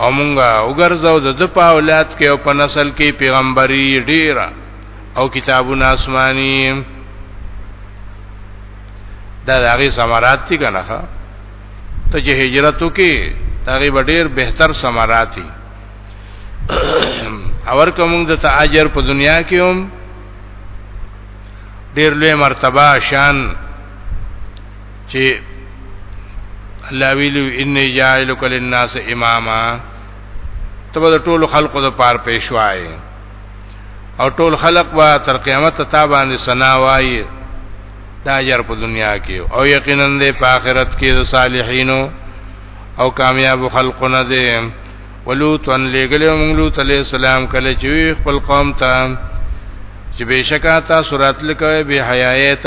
او مونږه وګرځاو د په اولاد کې او په نسل کې پیغمبري ډیره او کتابونه آسماني دا د هغې ثمرات دي که نه ته چې هجرت وکې د هغې به ډېر بهتر ثمرات دي اور که موږ د ته اجر په دنیا کې هم ډېر لوی مرتبه شان چې الله ویلو انی جاعلک للناس اماما تبه ټول خلقو د پار پېښوای او ټول خلق با تر قیامت تا باندې سنا وایي دا اجر په دنیا کې او یقینا دې په آخرت کې د صالحینو او کامیاب خلقونه دي ولوت ان لګلې موږ لوط علی السلام کله چې خپل قوم ته چې بشکا تاسو راتل کوي به حیايت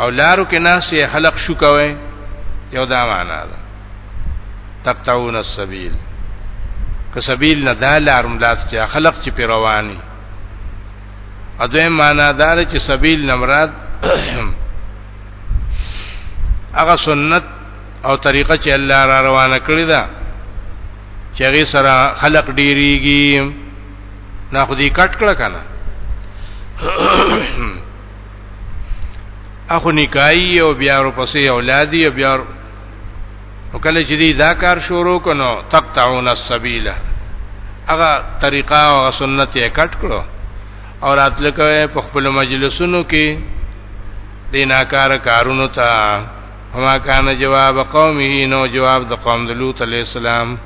او لارو کې ناس یې حلق شو کوي یو دا معنا ده تقطعون السبيل که سبیل نه دا لار ملات چې خلق چې پیروانی اده معنا دار چې سبیل نمراد هغه سنت او طریقه چې الله را روانه کړی ده چې هغه سره خلق ډیریږي نه خو دې کټ کړه کنه اخو نکای او بیا ورپسې اولاد او بیا او کله چې دی دا کار شروع کنو تقطعون السبیل هغه طریقه او سنت یې کټ کړو او راتل کوي په خپل مجلسونو کې د ناکار کارونو ته هما کان جواب قومه نو جواب د قوم د لوط علی السلام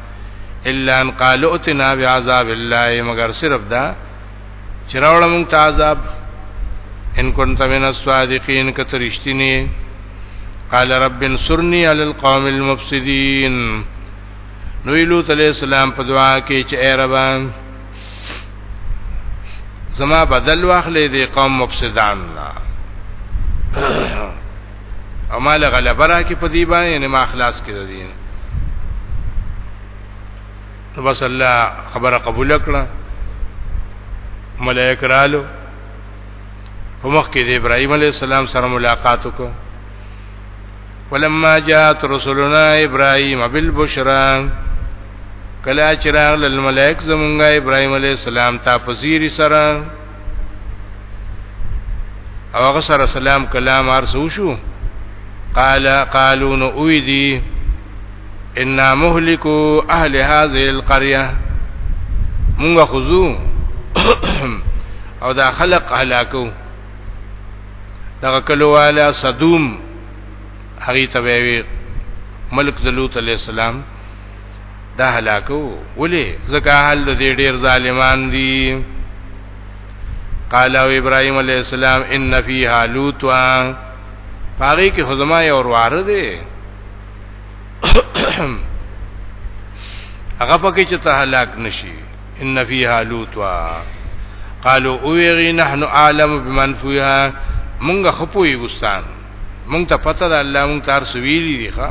الا ان قالوا اتنا بعذاب الله مگر صرف دا چې راوړه مونږ ته عذاب ان كنت من الصادقين کترشتنی قال رب انصرني على القوم المفسدين نو لوط عليه السلام په دعا کې چې اے رب زما بدل واخلې دې قوم مفسدان نه امال غلبره کې په دې باندې نه ما خلاص کړی نو بس الله خبره قبول کړه ملائک رالو په مخ کې د ابراهيم عليه السلام سره ملاقات وکړه ولما جاءت رسلنا ابراهيم بالبشرى کلا چراغ للملائک زمونږه ابراهيم عليه السلام ته پذيري سره او هغه سره سلام کلام ارسو شو قال قالو نو اویدی ان مهلکو اهل هذه القريه موږ خذو او دا خلق هلاکو دا کلواله صدوم هغه ته وی ملک ذلوت علی السلام دا هلاکو ولې زکه حال د دې ډیر ظالمان دي قال او ابراهيم عليه السلام ان فيها لوط پاغي کې خدما یو وروار دي هغه پکې چې ته هلاک نشي ان فيها لوط قالوا اوغي نحن عالم بمن فيها مونږ خپوي ګستان مونږ ته پته ده الله مونږ تار سویلی دي ښا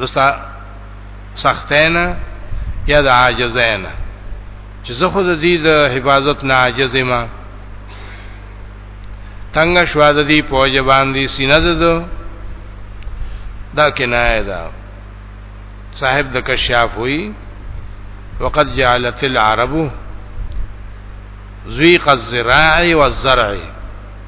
د سختین یا د عاجزین چې زه خو د دې د حفاظت نه عاجز ما تنگ شو د دې پوج باندې سینه ده دا کنایه ده صاحب د کشاف وی وقد جعلت العرب زوی قذراعي والزرعي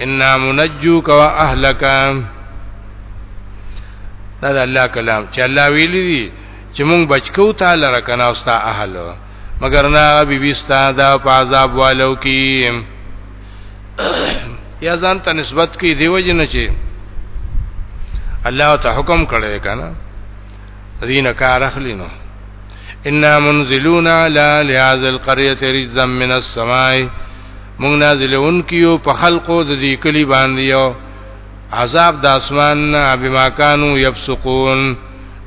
انا منجوک و اهلک دا د الله کلام چې الله ویلي دي چې مونږ بچکو تعالی رکنا او ستا اهل مگر نه بي بي ستا دا په عذاب والو کې یا ځان ته نسبت کوي دیو جن چې الله ته حکم کړی کنه دین کار اخلي نو ان منزلون لا لهذه القريه رجزا من السماء مونږ نازلون کیو په خلقو د دې کلی باندې یو عذاب د اسمان نه بما كانوا يفسقون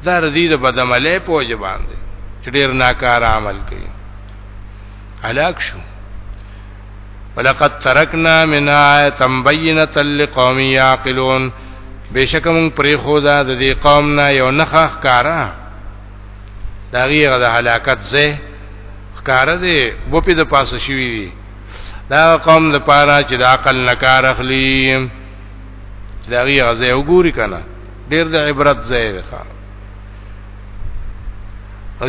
دا رضی د بدعمله پوج باندې چې ډیر ناکار عمل کوي هلاک شو ولقد ترکنا من آیه بینه لقوم یعقلون بشکم پرې خدا د دې قوم نه یو نخخ کارا دا غیره د هلاکت زه ښکار دی و په د پاسه شوی دی دا قوم د پاره چې د عقل نکار اخلي دا غیره زه وګوري کنه ډیر د عبرت زه دی ښا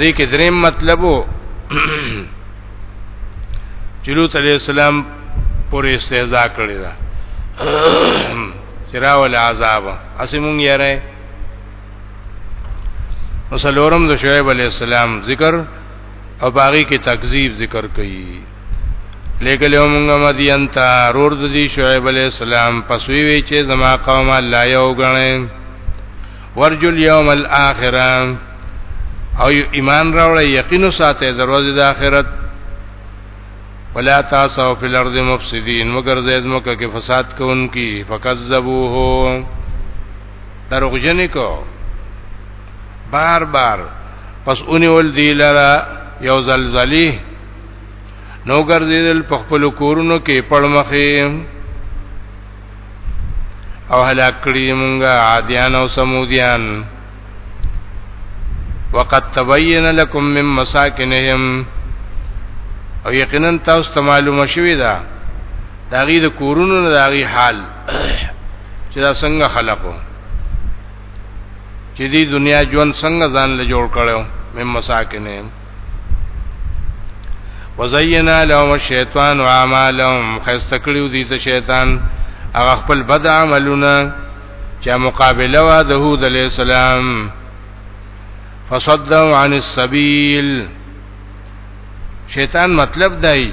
دې کې دریم مطلبو چلوت علیہ السلام پورې استهزاء کړی دا چراول عذاب اسمون یې وسلورم د شعیب علی السلام ذکر او باغی کې تکذیب ذکر کړي لیکل موږ مدین ته رور د دې شعیب علی السلام پسوی وی چې زما قوم الله یو غنه ورجو الیوم الاخره او ایمان راوړی یقینو ساته دروازه د آخرت ولا تاسو فی الارض مفسدین مگر زید مکه کې فساد کوونکی فکذبوه دروغجن کو بار بار پس اونې ول دی لرا یو زلزلی نو ګرځیدل په خپل کورونو کې پړمخې او هلاک کړی مونږه عادیان او سمودیان وقد تبين لكم من مساكنهم او یقینا تاسو ته معلومه شوې ده دا غي د کورونو نه دا غي حال چې دا څنګه خلقو چې دې دنیا ژوند څنګه ځان له جوړ کړو مم مساکنه وزینا لهم الشیطان اعمالهم خستکړو دي ته شیطان هغه خپل بد عملونه چې مقابله وا د هود علی السلام فصدوا عن السبيل شیطان مطلب دی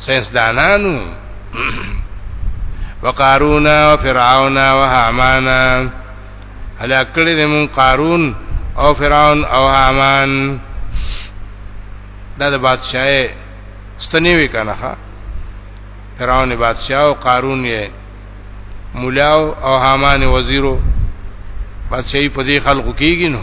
سيسدانانو وقارون او فرعون او هامان هلاک کړی د مون قارون او فرعون او هامان دا د بادشاہي ستنی وی کنه فرعون بادشاہ او قارون یې مولاو او هامان وزیرو بادشاہي په دې خلقو کېږي نو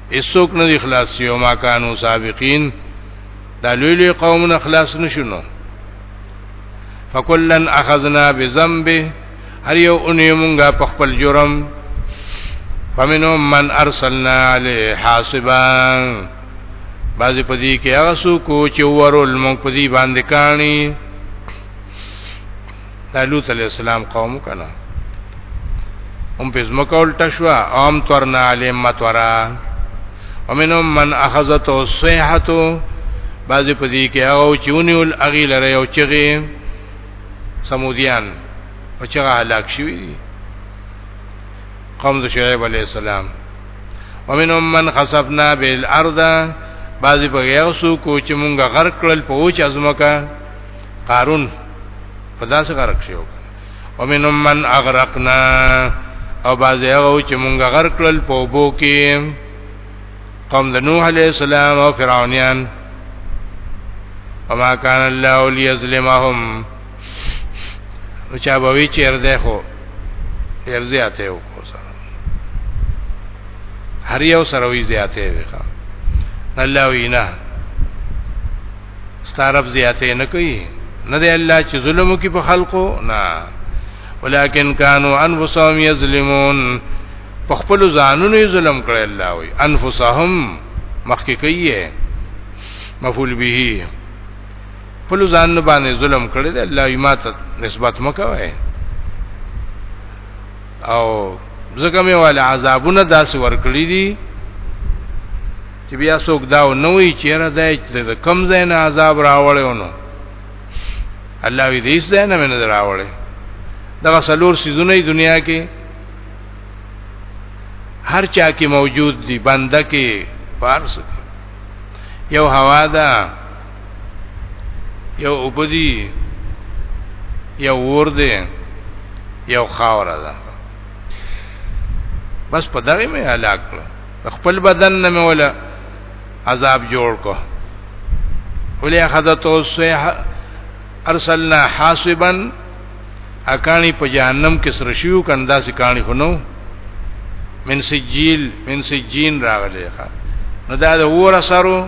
هیڅوک نه خلاص یو ما کانو سابقین دا لوی لوی قومونه خلاص نشونو فکلن اخذنا بذنبه هر یو اونې مونږه په خپل جرم فمنهم من ارسلنا علی حاسبا بعضی پدی کې هغه سو کو چې ورول مونږ پدی باندې کانی دا لوط علی السلام قوم کنا هم په زمکه الټه شو عام ترنا علی متورا ومنهم من اخذته الصيحه بعضی په دې کې هغه چونیول اغي لره یو چغي سمودیان او چغه هلاک شوی دي قوم د شعیب علی السلام ومنهم من خسفنا بالارض بعضی په یو سو کو چې مونږه غرق کړل په اوچ ازمکه قارون په داسې غرق شو ومنهم من اغرقنا او باز هغه چې مونږه غرق کړل په وبو کې قوم د نوح علی السلام او فرعونیان وما كان الله ليظلمهم چا به وی چیر ده خو ډیر زیاته یو کو سره هر یو سره وی زیاته وی الله وینا ستارب زیاته نه کوي نه دی الله چې ظلم کوي په خلقو نه ولکن کانوا انفسهم یظلمون په خپل ځانونو ظلم کړی الله وي انفسهم مخکې کوي مفعول به خپل ځان باندې ظلم کړی دی الله یې ماته نسبت مکوي او زګه مې والي عذابونه داسې ورکړي دي چې بیا څوک دا نه وی چیرې دا چې کم زین عذاب راوړیو نو الله وی دې زین نه نه راوړی دا سلور سيزونه دنیا کې هر چا کې موجود دي بنده کې فارس یو هوا ده یو وبدي یو ور دی یو خاور ده بس په دغه مې هلاک کړ خپل بدن نه مې ولا عذاب جوړ کو ولې اخذته الصيحه ارسلنا حاسبا اکانی په جهنم کې سره شیو کندا سي کانی خنو من سجیل من سجین راغلی ښا نو دا د ور سرو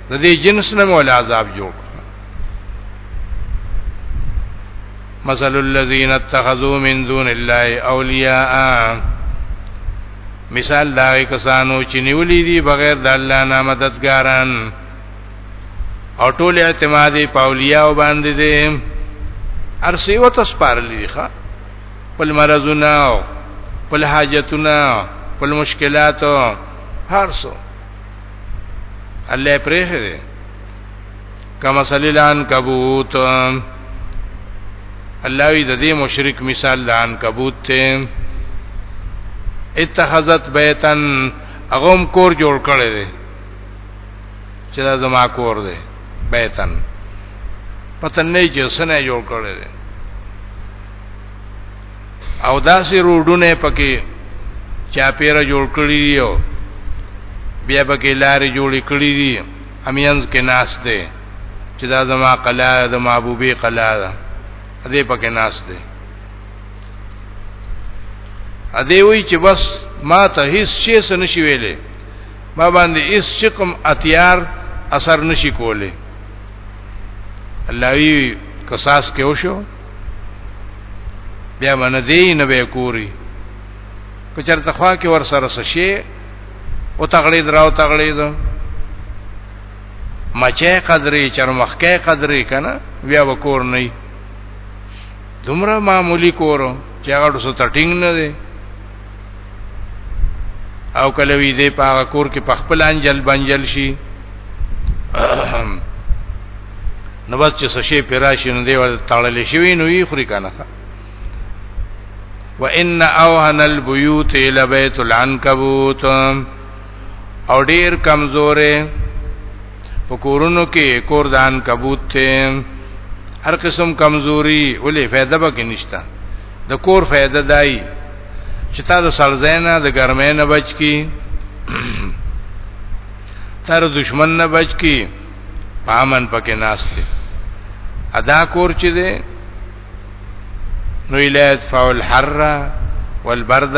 د دې جنس نه مول عذاب جوړ مثل الذين اتخذوا من دون الله اولیاء مثال دا کسانو چې نیولې دي بغیر د الله نه مددګاران او ټول اعتماد په اولیاء باندې دي ارسی و تسپارلې ښا په مرزونه په حاجتونه په مشکلاتو هر څه الله پرې خره کما سلیلان کبوت الله وی د دې مشرک مثال لان کبوت ته اتخذت بیتن اغم کور جوړ کړی دی چې دا زما کور دی بیتن پتن نه چې سنه جوړ کړی دی او داسې روډونه پکې چا پیره جوړ کړی دی او بیا پکې لارې جوړې کړې دي امینز کې ناس دی چې دا زما قلا د محبوبي قلا ده دې پکې ناس دی ا دې وی چې بس ما ته هیڅ شي سن شي ویلې ما باندې هیڅ شکم اتیار اثر نشي کوله الله وی قصاص کې وشو بیا من دی نه به کوری که چرته خوا کې ور سره شي او تغلید راو تغلید مچه قدرې چرمخکې قدرې کنه بیا وکور نه دومره معمولی کورو چې هغه څه تټینګ نه دی او کله وی دې په کور کې په خپل انجل بنجل شي نو بس چې سشي پراشي نو دی ور تړلې شوی نو یې خوري کنه وان اوهن البيوت الى بيت العنكبوت او ډیر کمزورې په کورونو کې کور دان کبوت ته هر قسم کمزوري ولې فائدہ به کې نشته د کور فائدہ دای چې تا د سړزینا د ګرمۍ نه بچ کی تر دشمن نه بچ کی پامن پکې ناشته ادا کور چې دی نو الیت فاول حر والبرد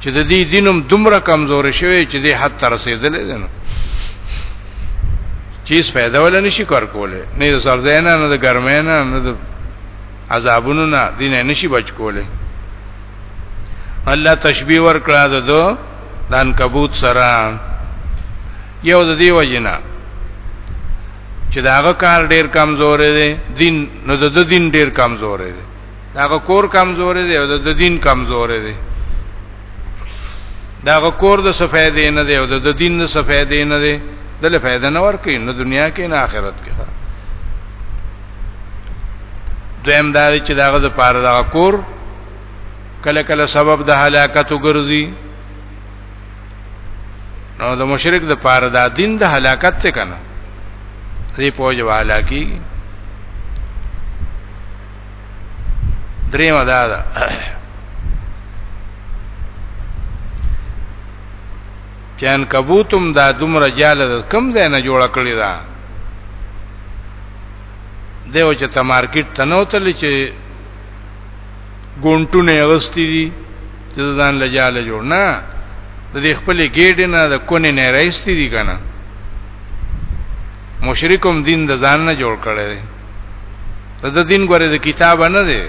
چې د دې دینم دومره کمزور شوی چې دې حد تر رسیدلې ده نو چیز پیدا ول نشي کار کوله نه د سرزینا نه د ګرمینا نه د عذابونو نه دین نشي بچ کوله الله تشبیه ور کړه ده دو دان کبوت سره یو د دی وجنا چې داغه کار ډیر کمزور دی دین نو د دین ډیر کمزور دی داغه کور کمزورې دی او د دین کمزورې دی داغه کور د سفیدې نه دی او د دین د سفیدې نه دی دله فائدہ نه ورکې نه دنیا کې نه آخرت کې دویم دا چې داغه د پاره داغه کور کله کله سبب د هلاکت وګرځي نو د مشرک د پاره دا دین د هلاکت څخه کنه دې پوجواله کی دریم دا ده چان کبوتم دا دومره جاله کم ځای نه جوړ کړی دا دیو چې ته مارکیټ ته نو تل چې ګونټونه اغستی دي چې ځان لجاله جوړ نه د دې خپل ګېډ نه د کونه نه راځتي دي کنه مشرکم دین د ځان نه جوړ کړي د دین ګوره د کتاب نه دی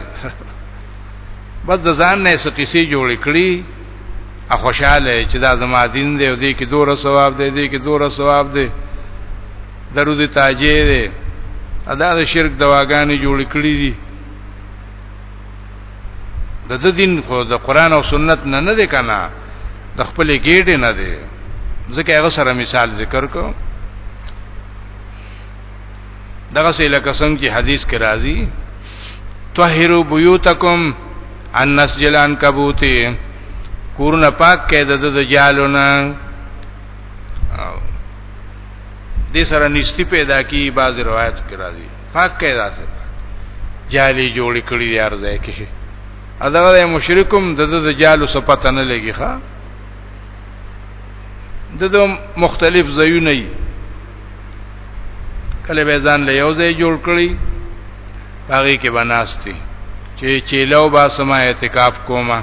بس د ځان نه څه قصې جوړ کړي ا خوشاله چې دا زما دین دی او دې کې دوره ثواب دی دې کې دوره ثواب دی دروځي تاجې دی ادا د شرک دواګانې جوړ کړي دي د د دین خو د قران او سنت نه نه دی کنه د خپل ګډ نه دی ځکه هغه سره مثال ذکر کوم دغه سې لکه څنګه چې حدیث کې راځي طهروا بيوتکم ان نسجلان کبوتی کورونه پاک کړئ د دجالونه د سره نشتی پیدا کی بعض روایت کې راځي پاک کړئ داسې جالي جوړ کړی یار ځای کې اداغه مشرکم د دجالو سپته نه لګي ښا د مختلف ځایونه کله به ځان له یو ځای جوړ کړی هغه کې بناستی چې چیلو با سما اعتکاف کوما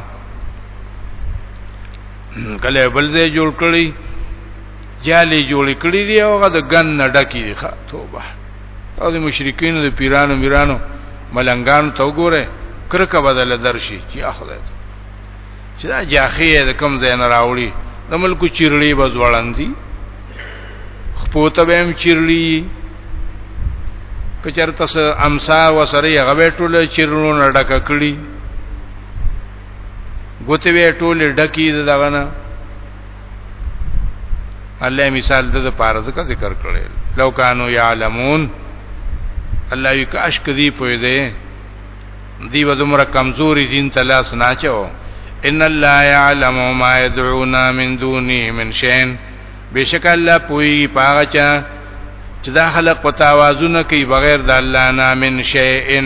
کله بل ځای جوړ کړی جالي جوړ کړی دی او هغه د ګن نه ډکی دی ښه توبه او د مشرکین د پیرانو میرانو ملنګانو ته وګوره کرکه بدل درشي چې اخله چې دا جاخې د کم ځای نه راوړي د ملکو چیرلی به ځوړندي خپوته به هم چیرلی کچرته سه امسا وسره غوې ټوله چیرلو نه ډک کړي ګوتې وې ټوله ډکی دغه نه الله مثال د پاره ځکه ذکر کړل لو کانو یعلمون الله یو کاش کدی پوی دی دی و دمر کمزوری دین تلاس ناچو ان الله يعلم ما يدعون من دونه من شيء بشک الله پوي پاغه چا چې دا خلق په توازن کوي بغیر د الله نه من شيء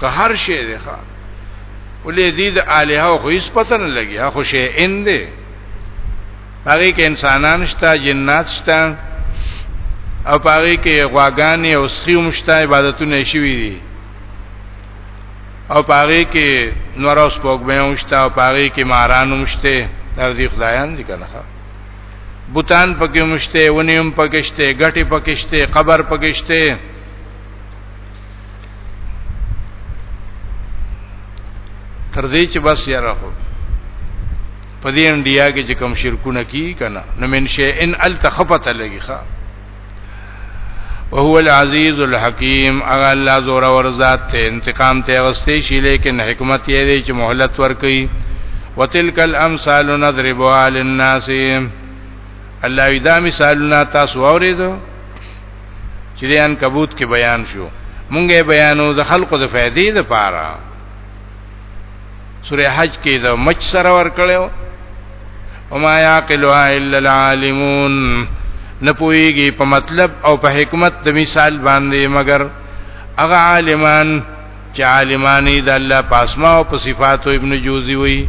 که هر شی دی ښا ولې دې د الها خو هیڅ پته نه لګي هغه شی ان دی هغه کې انسانان شته جنات شته او پاره کې غواګانی او سخیوم شته عبادتونه شوي دي او پاره کې نور اوس پوګمه اوشته او پاره کې ماران اوشته تر دې خدایان دي کنه بوتان پکې مشته ونیم پکشته غټي پکشته قبر پکشته تر دې چې بس یاره خو په دې انډیا کې چې کوم شرکونه کی کنه نو من شي ان ال تخفت لګي ښا وهو العزیز الحکیم اغه الله زور ور ذات ته انتقام ته غستې شي لیکن حکمت یې دی چې مهلت ورکړي وتلک الامثال نضربها للناس الله اذا مثالنا تاسو اوریدو چې ان کبوت کې بیان شو مونږه بیانو د خلقو د فائدې لپاره سوره حج کې د مچ سره ور کړو وما يعقلها الا العالمون نه پويږي په مطلب او په حکمت د مثال باندې مگر هغه عالمان چې عالمانی د الله په اسماء او په صفاتو ابن جوزي وي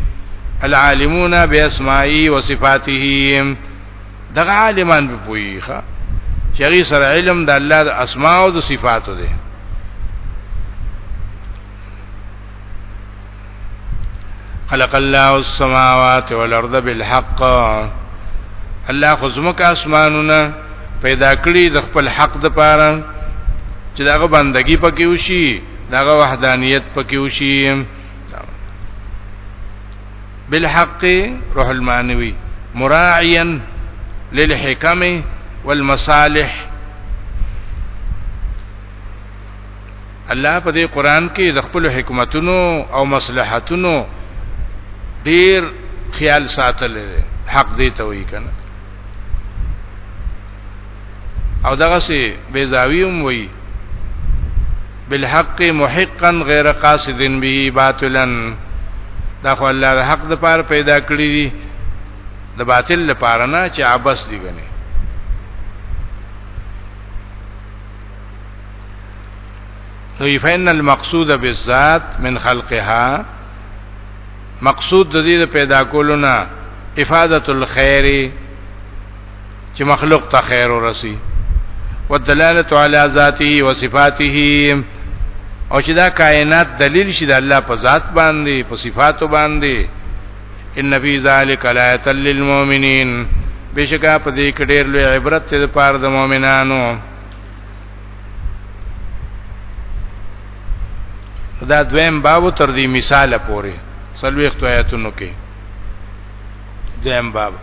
العالمون باسماءه وصفاته دغه عالمان به پويخه چې هغه سره علم د الله د اسماء او د صفاتو دی خلق الله السماوات والارض بالحق الله خو زموږ اسمانونه پیدا کړی د خپل حق د پاره چې داغه بندگی پکې وشي داغه وحدانیت پکې وشي بالحق روح المانوي مراعيا للحكم والمصالح الله په دې قران کې د خپل حکمتونو او مصلحتونو ډیر خیال ساتل دی حق دی ته وی کنه او دغه سي بیزاویم وی بالحق محقا غیر قاصد به باطلا دا خو الله د حق د پاره پیدا کړی دی د باطل لپاره نه چې عبس دی غني نو فإن المقصود بالذات من خلقها مقصود د دې پیدا کولو نه افاده الخير چې مخلوق ته خیر ورسي والدلاله على ذاته وصفاته او چې دا کائنات دلیل شي د الله په ذات باندې په صفاتو باندې ان فی ذلک لایت للمؤمنین بشکا په دې کې ډېر لوی عبرت دی لپاره د مؤمنانو دا دویم باب تر دې مثال پورې سلويخت آیاتونو کې دویم باب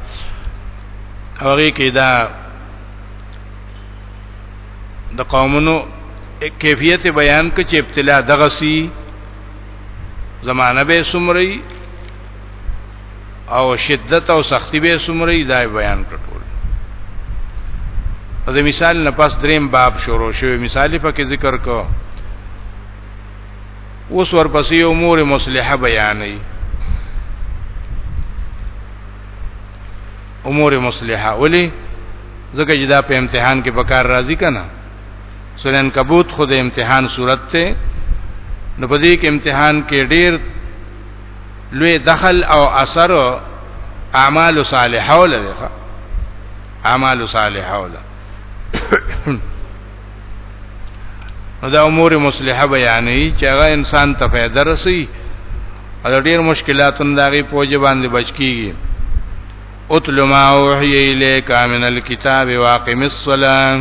هغه کې دا د قومونو کیفیت بیان کې چې ابتلا دغسی زمانہ به سمري او شدت او سختی به سمری دا بیان کړو د مثال نه پس دریم باب شروع شوی مثال په کې ذکر کو اوس ورپسې امور مصلحه بیانې امور مصلحه ولی ځکه چې دا په امتحان کې پکار راځي کنه سورن کبوت خود امتحان صورت ته نو په دې کې امتحان کې ډېر لوی دخل او اثر اعمال صالحه ولغه اعمال صالحه ولغه نو دا امور مصلحه بیانې چې هغه انسان ته فائدہ رسي او ډیر مشکلاتونه دغه پوجي باندې بچکیږي اتل ما اوحی الیک من الكتاب واقم الصلاه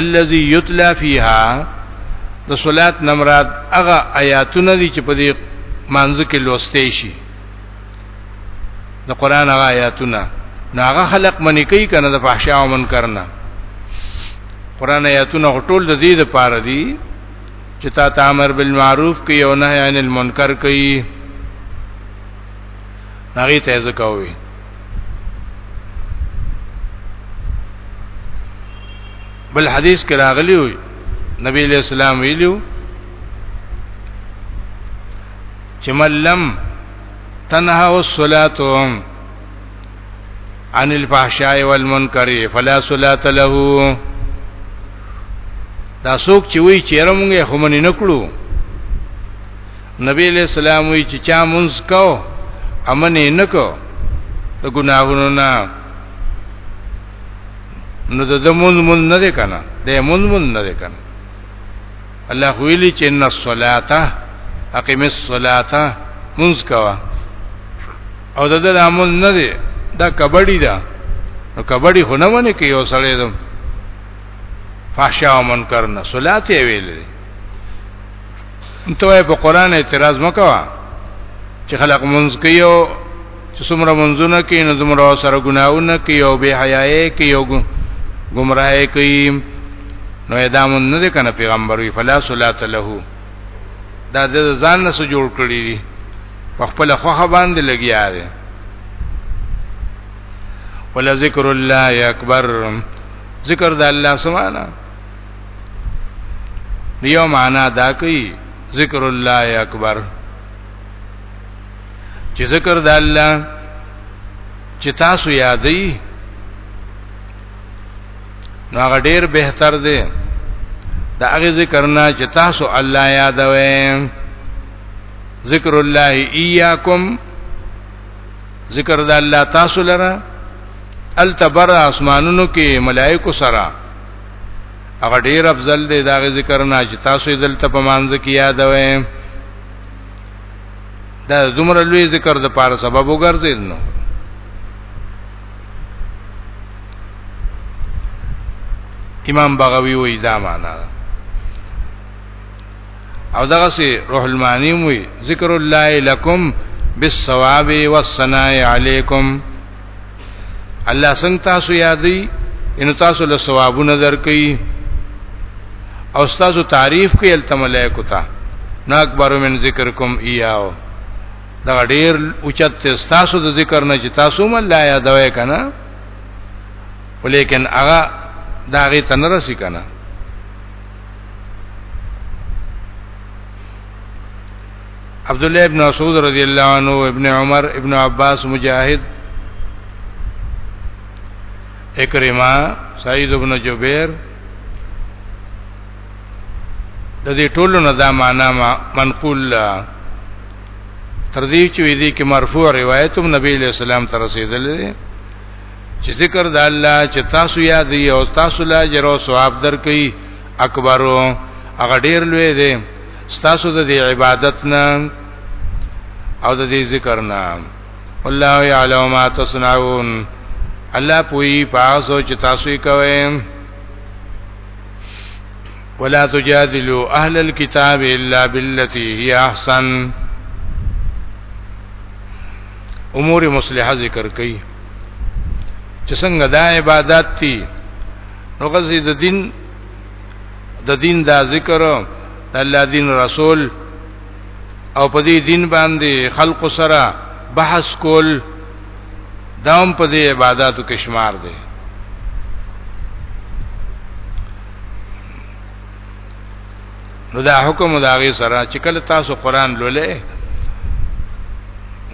الذي يتلى فيها د صلات نمراد هغه آیاتونه دي چې په دې مانځ کې لوستې شي د قران هغه آیاتونه ناغه خلق منی کوي کنه د فحشا او منکر نه قران آیاتونه ټول د دې لپاره دي چې تا ته امر بالمعروف کوي او نهي عن المنکر کوي هغه ته ځکوي بل حدیث کې راغلی وي نبی علیہ السلام ویلو چې ملم تنها والصلاه عن الفحشاء والمنکر فلا صلاه له دا څوک چې وی چیرې مونږه هم نه کړو نبی علیہ السلام وی چې چا منځ کو امن یې نکو د ګناهونو نه نو د منځ منځ نه دی کنه د منځ منځ نه دی کنه الله ویلی چې ان الصلاه اقیم الصلاه منځ کوا او د دې امن نه دی دا کبډی دا نو کبډی خو نه ونه کې یو سړی دم فحشا ومنکر نه صلات یې ویلې انتوای په قران اعتراض مکوا چې خلق منځ کوي او چې څومره منځونه کوي نو دومره سره ګناونه کوي او به حیاي کوي او گمراهي کوي نو ادم نه ده کنه پیغمبر وی فلا صلات له دا د ځان نه جوړ کړی دی په خپل خوخه باندې لګیا دی ولذکر الله اکبر ذکر د الله سبحانه دیو معنا دا کوي ذکر الله اکبر چې ذکر د الله چې تاسو یادې نو هغه ډیر بهتر دی دا هغه ذکر نه چې تاسو الله یادوي ذکر الله ایاکم ذکر د الله تاسو لره التبر اسمانونو کې ملائکو سره هغه ډیر افضل دی دا ذکر نه چې تاسو دلته په مانځ کې یادوي دا دومره لوی ذکر د پاره سبب وګرځید نو امام بغوی وی دا معنا ده او دغه سي روح المانی وی ذکر الله لکم بالثواب والثناء علیکم الله څنګه تاسو یادې ان تاسو له ثوابونه درکې او تاسو تعریف کوي التملائکه تا نا اکبر من ذکرکم ایاو دا ډیر اوچت تاسو د ذکر نه چې تاسو مل لا یادوي کنه ولیکن هغه دا غي تنرسي کنه عبد الله ابن مسعود رضی الله عنه ابن عمر ابن عباس مجاهد اکرمه سعید ابن جبیر د دې ټولو نه دا معنا منقول تر دې چې دې کې مرفوع روایت هم نبی له سلام تر رسیدلې چې ذکر د الله چې تاسو یاد یو تاسو لا جرو ثواب درکې اکبرو هغه ډیر لوی دی ستاسو د دې عبادت نه او د دې ذکر نه والله يعلم ما تصنعون الله پوي پاسو چې تاسو یې کوئ ولا تجادلوا اهل الكتاب الا بالتي هي احسن امور مصلحه ذکر کړي چې څنګه دا عبادت دي نو غزي د دین د دین دا ذکر د الله دین رسول او په دې دین باندې خلق سره بحث کول داوم په دې عبادتو کې شمار دی نو دا حکم دا غي سره چې کله تاسو قران لولې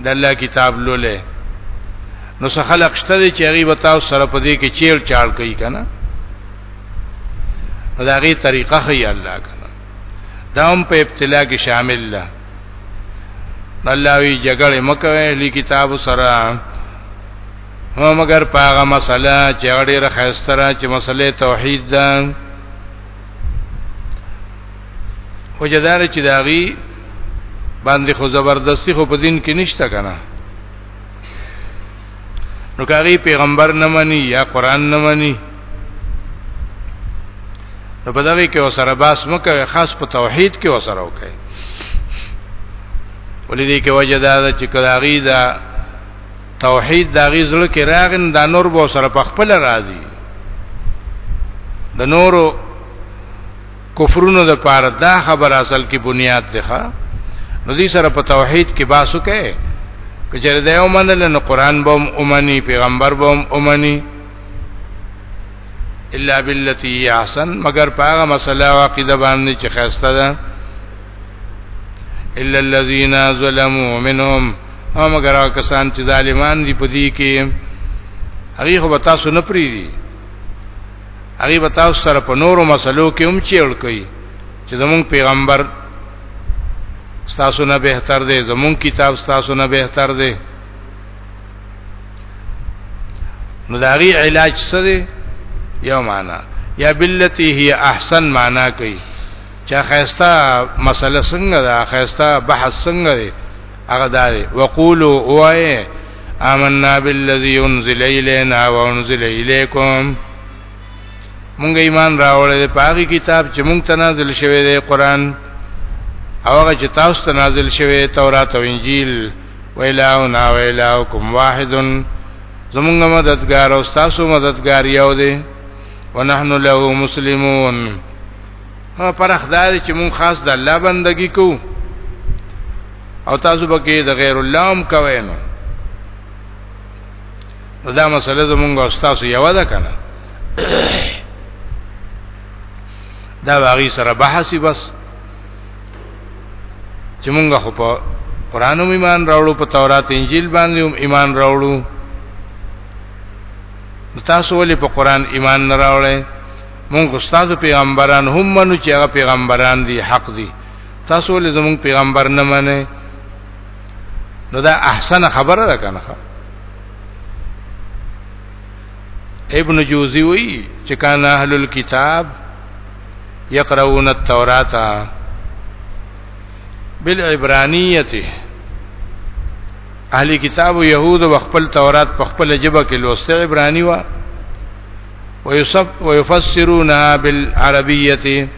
د الله کتاب لولې نو څه خلق شته چې هغه وتاو سره په دې کې چیل چاړ کوي کنه دا غي طریقه خي الله کړه دا هم په ابتلا کې شامل ده الله وی جګړه مکوې لی کتاب سره هو مگر پاغه مسله چې ډیره خاصره چې مسله توحید ده وجدار چې داغي باندې خو زبردستی خو په دین کې نشته کنه نو کاری پیغمبر نه مني یا قران نه مني نو په دغه کې وسره باس مکه خاص په توحید کې وسره وکړي ولې دې کې وجه دا ده چې کلاغي دا توحید دا غي زړه کې راغن دا نور به سره په خپل راضي د نورو کفرونو د پاره دا خبر اصل کې بنیاد دی ښا نو دې سره په توحید کې باسو کې کچره دا یو منل نو قران بوم اومني پیغمبر بوم اومني الا بالتي احسن مگر پاغه مسله او عقیده باندې چې خسته ده الا الذين ظلموا منهم او مگر کسان چې ظالمان دي په دې کې هغه خو تاسو نه پری دي هغه به تاسو سره په نورو مسلو کې هم چیړ کوي چې زمونږ پیغمبر تاسو نه بهتر دی زمونږ کتاب تاسو نه بهتر دی نو دا غي علاج څه دی یو معنا یا بالتی هی احسن معنا کوي چا خیستا مسله څنګه ده خیستا بحث څنګه دی هغه دا دی وقولو اوه آمنا بالذي انزل الينا وانزل اليكم مونږ ایمان راوړل په هغه کتاب چې مونږ ته نازل شوی دی قران او هغه چې تاسو ته نازل شوی تورات او انجیل ویلاونا ویلاوکم واحدن زمونږ مددگار او تاسو مددگار یو دی ونحن له مسلمون هغه پرخ دا دی چې مونږ خاص د الله بندگی کوو او تاسو به کې د غیر الله هم کوئ نو دا مسله زمونږ او تاسو یو ده کنه دا واغی سره بحثي بس چې مونږ خو په قران هم ایمان راوړو په تورات انجیل باندې هم ایمان راوړو تاسو ولې په قران ایمان نه راوړئ مونږ استاد پیغمبران هم منو چې هغه پیغمبران دي حق دي تاسو له زمونږ پیغمبر نه منئ نو دا احسن خبره ده کنه ابن جوزی وی چې کان اهل الكتاب يقرؤون التوراة بالعبرانيه اهل کتاب يهود وخپل تورات په خپل جبه کې لوسته عبراني و ويفسرونها بالعربيه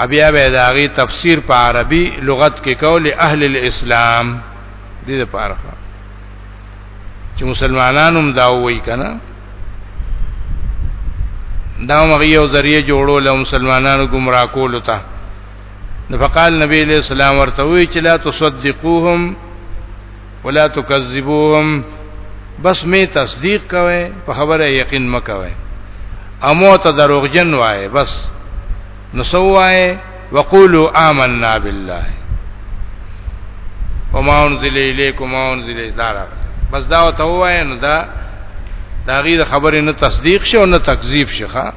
ابیا به داغي تفسیر په عربي لغت کې کول اهل الاسلام دې لپاره چې مسلمانانو هم دا وایي کنه دا مغي یو ذریعہ جوړو له مسلمانانو گمراه کول ته نو فقال نبی علیہ السلام ورته وی چې لا تصدقوهم ولا تکذبوهم بس می تصدیق کوي په خبره یقین مکوي امو ته دروغجن وای بس نو سوای وقولو آمنا بالله وما انزل الیکم وما انزل دارا بس دا ته وای نو دا دا غي د خبرې نه تصدیق شو نه تکذیب شخه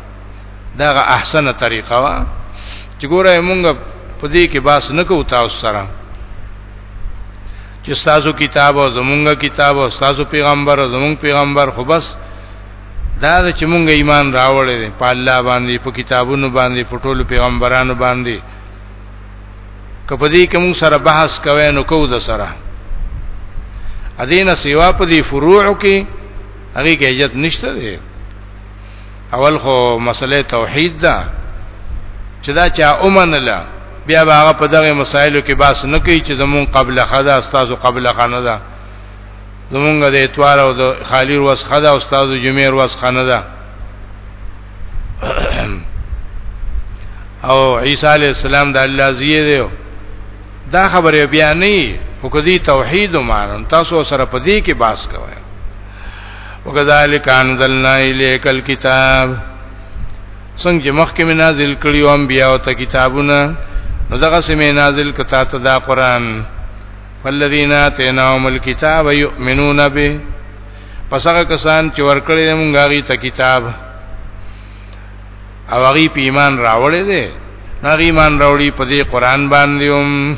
دا غ احسنه طریقه وا چې ګوره مونږ په دې کې باس نه کوو تاسو سره چې تاسو کتاب او زمونږ کتاب او تاسو پیغمبر او زمونږ پیغمبر خو بس دا چې مونږ ایمان راوړل دي په الله باندې په کتابونو باندې په ټولو پیغمبرانو باندې کپدې کوم سره بحث کوي نو کو د سره ادینه سیوا په دې فروع کې هغه کې اجازه نشته دی اول خو مسله توحید ده چې دا چا اومنله بیا هغه په دغه مسایلو کې باس نه کوي چې زمون قبل خدا استادو قبل خانه ده زمونږ د اتوار او د خالیر وس خدا استادو جمعیر وس خانه ده او عیسی علی السلام د الله زیه دی دا خبره بیا نه وکدي توحید مانن تاسو سره پدې کې باس کوئ وکذالک انزلنا الیک الكتاب څنګه چې مخکې مې نازل کړی او انبیا او ته کتابونه نو دغه سمې نازل کتا ته دا قران فالذین آتیناهم الكتاب یؤمنون به پس هغه کسان چې ورکړې مونږ هغه ته کتاب او هغه په ایمان راوړې دي هغه ایمان راوړي په دې قران باندې هم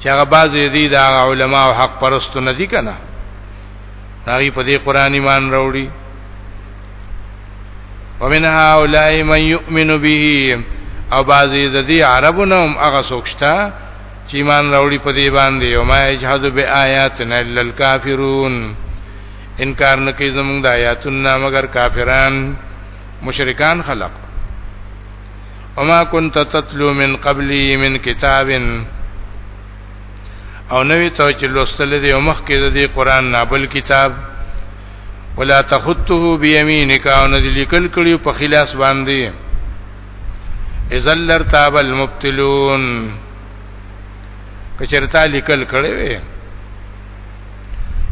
چې هغه بعض دې دا علما او حق پرستو نه دي کنه هغه په دې قران ایمان راوړي ومن هؤلاء من يؤمن به او بعض دې عربونه هم هغه سوکشتا چې ایمان راوړي په دې باندې او ما یجحد بیااتنا الا الکافرون انکار نکي زمونږ د آیاتنا مگر کافران مشرکان خلق وما كنت تتلو من قبلي من كتاب او نوی ته چې لوستل دي او مخ کې د دې قران نابل کتاب ولا تخطه بيمينك او نه لیکل کړي په خلاص باندې اذا لرتاب المبتلون کچرتا لیکل کړي وي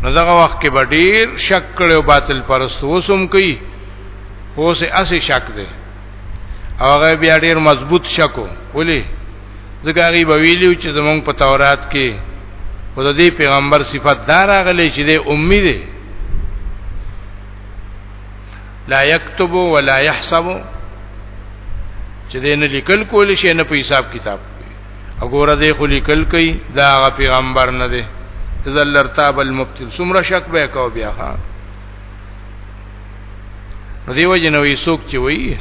نو دغه وخت کې ډیر شک کړي او باطل پرست وسوم کوي هو سه اسې شک دی هغه بیا ډیر مضبوط شکو ولی ځکه هغه به ویلو چې زمونږ په تورات کې خود دې پیغمبر صفت دار راغلی چې دې امید دی لا یكتب ولا يحسب چې دې نه لیکل کول شي نه په حساب کتاب وګوره دې خو لیکل کوي دا هغه پیغمبر نه دی ذل ارتاب المبتل سمره شک به کو بیا خان نو دیو جنوي سوک چې وایي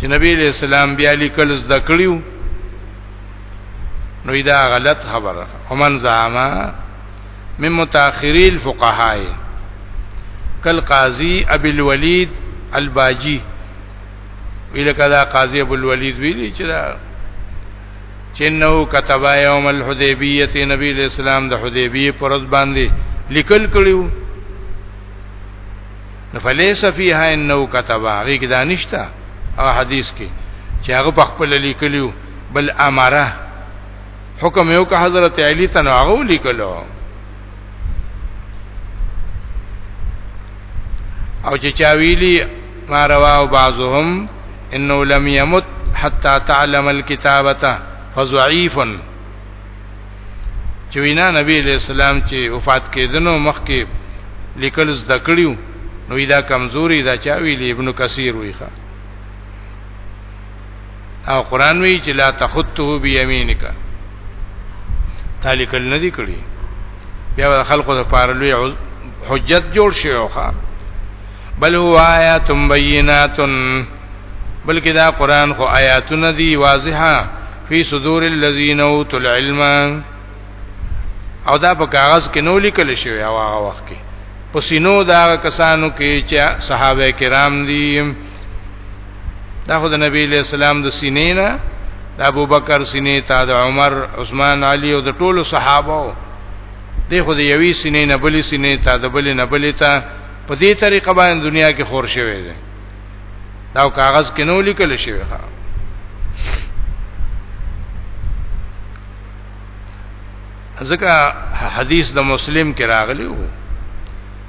چې نبی علیہ السلام بیا لیکل زده کړیو نو دا غلط خبره ومن زعما من متأخري الفقهاء کل قاضي ابي الوليد الباجي ویل کدا قاضي ابو الولید ویلی چې دا چې نو كتب يوم الحديبيه نبی اسلام د حدیبیه پر ورځ باندې لیکل کړیو فلیس فیها انه كتب هغه کې دانشتا او حدیث کې چې هغه په خپل لیکلیو بل امره حکم یو که حضرت علی تنو هغه لیکلو او چې چا ویلي ما رواه بعضهم انه لم يمت حتى تعلم الكتابه فضعيف چې وینا نبی علیہ السلام چې وفات کېدنو مخکې لیکل زده کړیو نو دا کمزوري دا چا ویلی ابن کثیر ویخه او قران وی چې لا تخطه بيمينک تالیکل نه دی کړی بیا خلکو د پاره لوی حجت جوړ شوخه بل هو آیات بینات بلکې دا قران خو آیاتونه دي واضحه فی صدور الذین اوتوا العلم او دا په کاغذ کې نو لیکل شوی او هغه وخت کې پسینو دا کسانو کې چې صحابه کرام دي دا خو د نبی له سلام د سینې نه د ابو بکر سینې ته د عمر عثمان علی او د ټولو صحابه دی خو د یوې سینې نه بلې سینې ته د بلې نه بلې ته په دې طریقه باندې دنیا کې خور شوی دی دا کاغذ کې نو لیکل شوی ښا ځکه حدیث د مسلم کې راغلی وو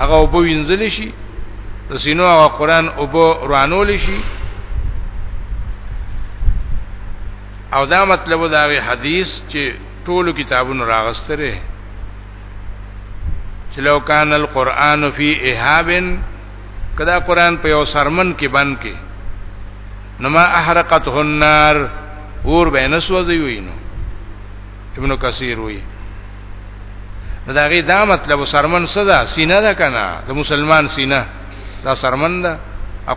هغه وبو وینځل شي د سینو هغه قران وبو روانول شي او دا مطلب دا وی حدیث چې ټول کتابونو راغستره چې لو کان القرآن فی اهابن کدا قرآن په یو سرمن کې بند کې نما احرقته النار اور به نسوځي وینو ابن کثیر وی دا غي دا مطلب سرمن صدا سینه ده کنه د مسلمان سینه دا سرمن ده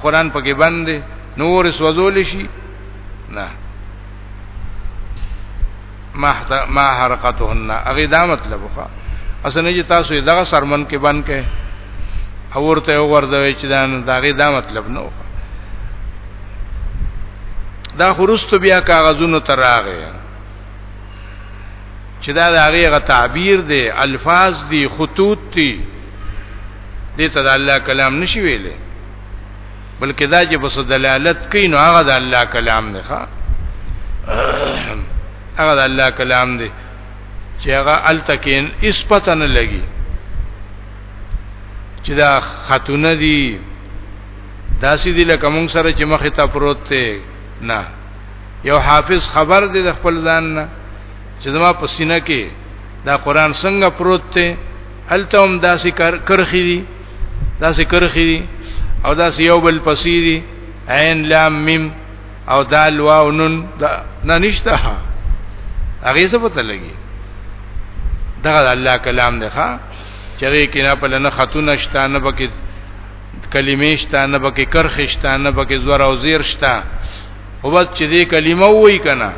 قرآن پکې باندې نور سوزول شي نه ما ما حرقتهن اغه دا مطلب وکړه اسنه چې تاسو دغه سرمن کې باندې کې اورته وردوي چې دا دغه دا مطلب نه وکړه دا خرست بیا کاغذونو تراغه چې دا د هغه غ تعبیر دی الفاظ دی خطوط دی دې ته د الله کلام نشي ویلې بلکې دا چې بس دلالت کوي نو هغه د الله کلام نه ښه هغه د الله کلام دی چې هغه التکین اس پته نه لګي چې دا خاتونه دي داسې دي لکه مونږ سره چې مخې ته پروت دی نه یو حافظ خبر دی د خپل ځان نه چې زما په سینه کې دا قران څنګه پروت دی هلته هم داسې کرخي دي داسې کرخي دي او داسې یو بل پسې دي عین لام میم او دال واو نون دا نه نشته هغه څه پته لګي دغه الله کلام دی ښا چرې کې نه په لنه خاتون شته نه بکې کلمې شته نه بکې کرخ شته نه بکې زور او زیر شته خو بس چې دې کلمه وای کنه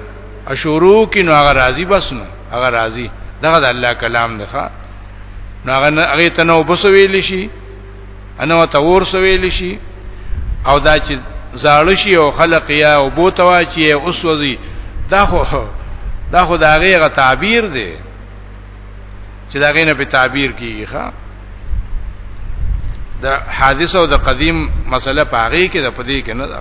اشورو کې نو هغه راضي بس نو هغه راضي دغه د الله کلام ده نو هغه هغه ته نو بس ویل شي انا وتور سویل شي او دا چې زاړه شي او خلق یا او بوتوا چې اوس وځي دا خو دا خو دا غیغه تعبیر دی چې دا غینه په تعبیر کیږي ښا د حادثه او د قدیم مسله پاغي کې د پدې کې نه ده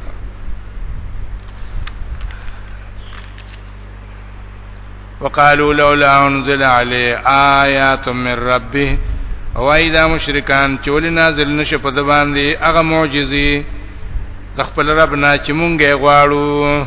وقالوا لولا انزل عليه آيات من ربه وای دا مشرکان چې ولې نازل نشه په دبان دي هغه معجزي د خپل رب نه چې مونږه غواړو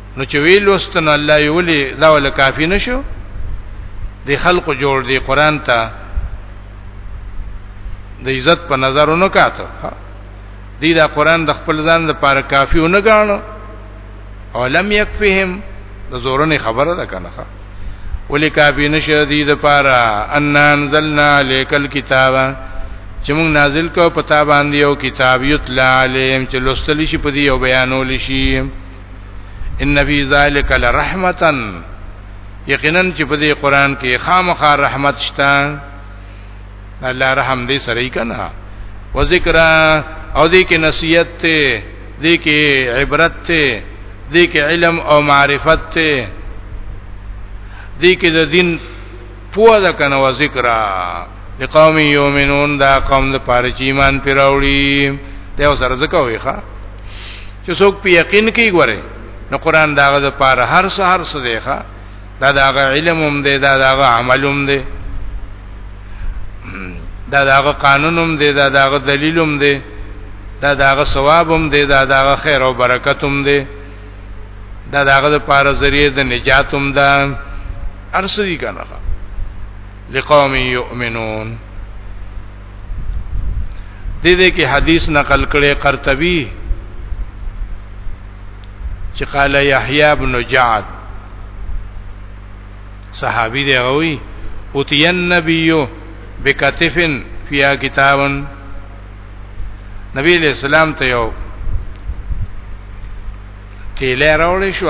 نو چې ویل واستنو الله یې ولي دا ول کافی نشو د خلق جوړ دی قران ته د عزت په نظر نه کاته دی دا قران د خپل ځان لپاره کافی نه غاڼو او لم یکفهم د زورنې خبره ده کنه ولی کافی نشه دی د پاره ان انزلنا لیکل کتابا چې موږ نازل کو پتا باندې یو کتاب یتلا علیم چې لوستل شي په دی او بیانول شي ان فی ذلک لرحمتا یقینا چې په دې قران کې خامخا رحمت شته الله رحم دې سره کنا و ذکر او دې کې نصیحت ته دې کې عبرت ته دې کې علم او معرفت ته دې کې د دین پوه ده کنه و ذکر لقوم یومنون دا قوم د پاره چې ایمان پیراوړي ته او سره زکه وي ښا چې څوک په یقین کې ګوره نو قران داغه د پاره هر څه هر څه دی ښا دا داغه علم هم دی دا داغه عمل هم دی دا داغه قانون هم دی دا داغه دلیل هم دی دا داغه ثواب هم دی دا داغه خیر او برکت هم دی دا داغه د پاره ذریعہ د نجاتم ده ارسدی کنه لقوم یؤمنون دې دې کې حدیث نقل کړي قرطبي چې قال يحيى ابن جعد صحابي دی غوي اوتی النبي بکتفن فيها کتابن نبی علیہ السلام ته یو تیلې راوړې شو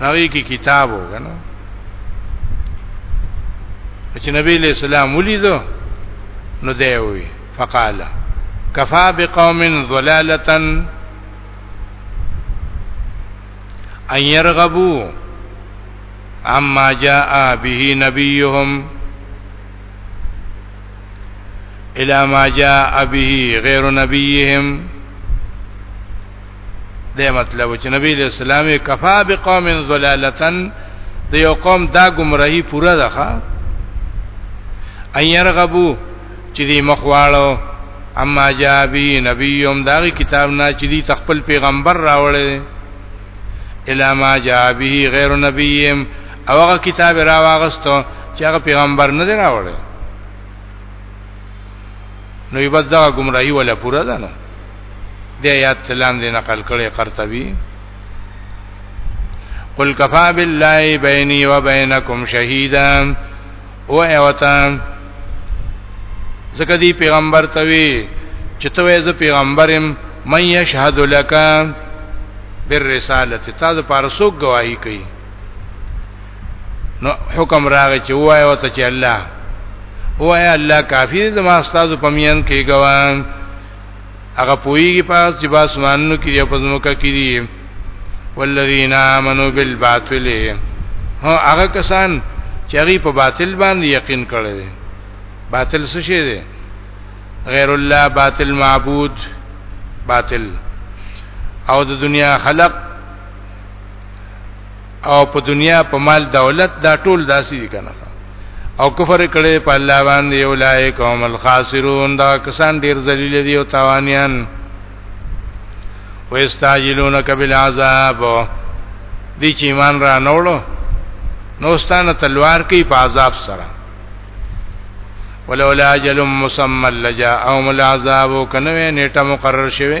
هغه کې کتاب وګنو چې نبی علیہ السلام ولیدو نو دی وی فقال کفا بقوم ضلاله ان يرغبوا عما جاء به نبيهم الى ما جاء به غیر نبیهم دا مطلب چې نبی له اسلام کفا بقوم ضلالتن د یو قوم دا گمراهی پورا ده ان يرغبو چې دی مخواړو اما جاء به نبیهم دا کتاب نه چې دی تخپل پیغمبر راوړل الى ما جاء به غیر نبیهم او هغه کتاب را واغستو چې هغه پیغمبر نه دی راوړی نو یبس دا گمراهی ولا پورا ده نو د آیات سلام دې نقل کړي قرطبي قل کفا بالله بیني و بینکم شهیدا او ایوتا زکه دی پیغمبر ته وی چې ته یې پیغمبرم من یشهد لک بالرساله تا د پارسو گواہی کوي نو حکم راغی چې وای او ته چې الله وای الله کافی زما استاد په میان کې ګوان هغه پویږي پاس چې باسمانونو کې یا پزموکه کې دي والذین آمنوا بالباطل هو هغه کسان چې هغه په باطل باندې یقین کړی دي باطل څه شی دی غیر الله باطل معبود باطل او د دنیا خلق او په دنیا په مال دولت دا ټول داسې دي کنه او کفر کړي په الله باندې اولایک هم الخاسرون دا کسان ډیر ذلیل دي او تاوانیان ويستعجلونک بالعذاب دي چې ایمان را نوړو نو ستانه تلوار کوي په عذاب سره ولولا اجل مسمى لجاءهم العذاب کنه نیټه مقرر شوه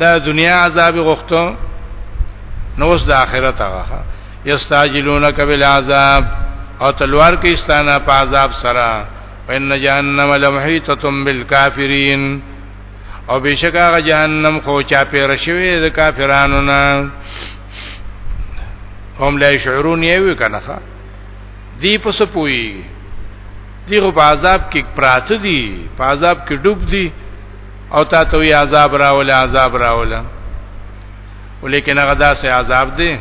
دا دنیا عذاب غوښتو نو اوس د آخرت هغه یستاجلونک بالعذاب او تلوار کې استانه په عذاب سره وان جهنم لمحیطه بالکافرین او بشکا غ جهنم خو چا پیر شوی د کافرانو نه هم لا شعورون یې وکنه دی په سپوي دی غو په عذاب کې پراته دي په عذاب کې ډوب دي او تا ته وی عذاب راوله عذاب راوله ولیکن هغه داسې عذاب دی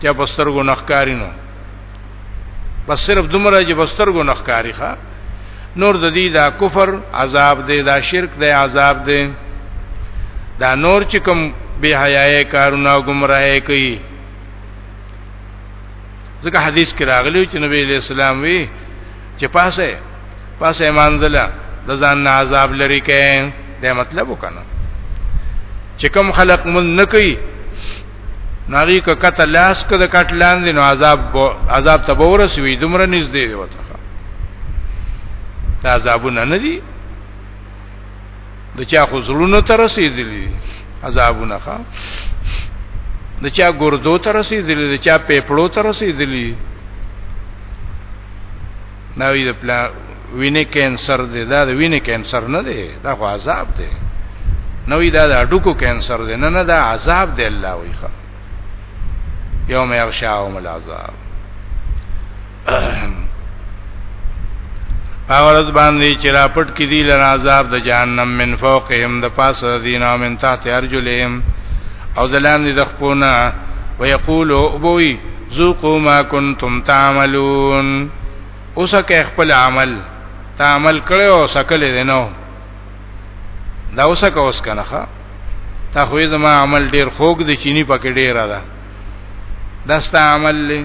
چې په سترګو نخکاری نو بس صرف دومره چې په سترګو نخکاری ښا نور د دې دا کفر عذاب دی دا شرک دی عذاب دی دا نور چې کوم بے حیاي کارونه گمراهي کوي ځکه حدیث کې راغلی چې نبی علیہ السلام وی چې پاسه پاسه مانځله د ځان نه عذاب لري کې دا مطلب وکنه چې کوم خلق مون نه کوي ناری که کته لاس که د کټ لاندې نو عذاب عذاب ته بورس وی دومره نږدې وته دا عذابونه نه دي د چا خو زړونو ته رسیدلی عذابونه ښا د چا ګردو ته رسیدلی د چا پیپړو ته رسیدلی نوې د پلا وینې کینسر دی دا د وینې کینسر نه دی دا خو عذاب دی نوې دا د اډوکو کینسر دی نه نه دا عذاب دی الله ویخه یوم یغشاهم العذاب پاورز باندې چې راپټ کې دي لنا عذاب د جهنم من فوقهم د پاسه دینا من تحت ارجلهم او دلان دي د خپونه ويقول ابوي ذوقوا ما كنتم تعملون اوسکه خپل عمل تعمل کړو او سکل دي نو دا اوسکه اوس کنه تا خو زما عمل ډیر خوګ دي چيني پکې ډیر ده دستا عمل له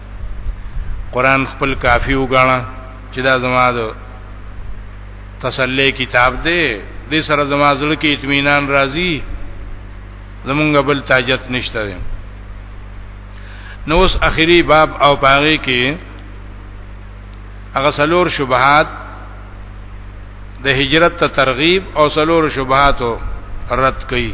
قران خپل کافی وګاڼه چې دا زما د تسلی کتاب دی دې سره زما زړه کې اطمینان راځي زمونږ بل تاجت نشته دی نو اوس اخیری باب او پاغي کې هغه سلور شبهات د هجرت ته ترغیب او سلور شبهاتو رد کړي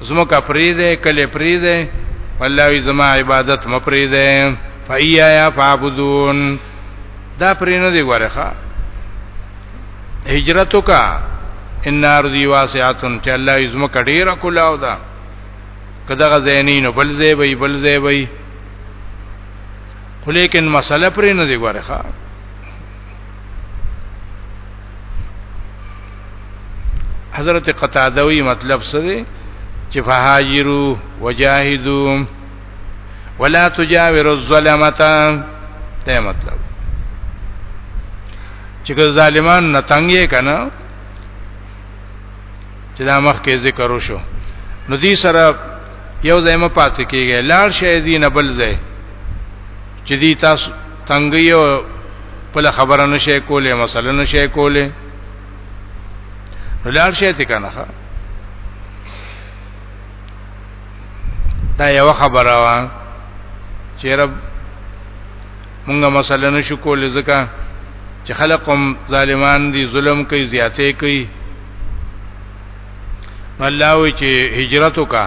زمکه پریده کله پریده الله وی زما عبادت مپریده فایا یا فعبدون دا پرې نه دی ورخه هجرت وکا ان ارضی واسعتن چې الله یې زمکه ډیره کولاو ده کداغه زینین بل زی وی بل زی وی خو لیکن مسله پرې نه دی ورخه حضرت قتاده وی مطلب څه دی چې فهاجروا وجاهدوا ولا تجاوروا الظلمه ته مطلب چې ظالمان نه تنګې کنه چې دا مخ کې ذکر وشو نو دې سره یو ځای م پاتې کیږي لاړ شې دین بل ځای چې دې تاسو تنګي او خپل خبره نشي کولې مسله نشي کولې ولار شي ته کنه دا یو خبره وا چې رب مونږه مسله نشو کولې ځکه چې خلقم ظالمان دي ظلم کوي زیاتې کوي الله وی چې هجرت وکړه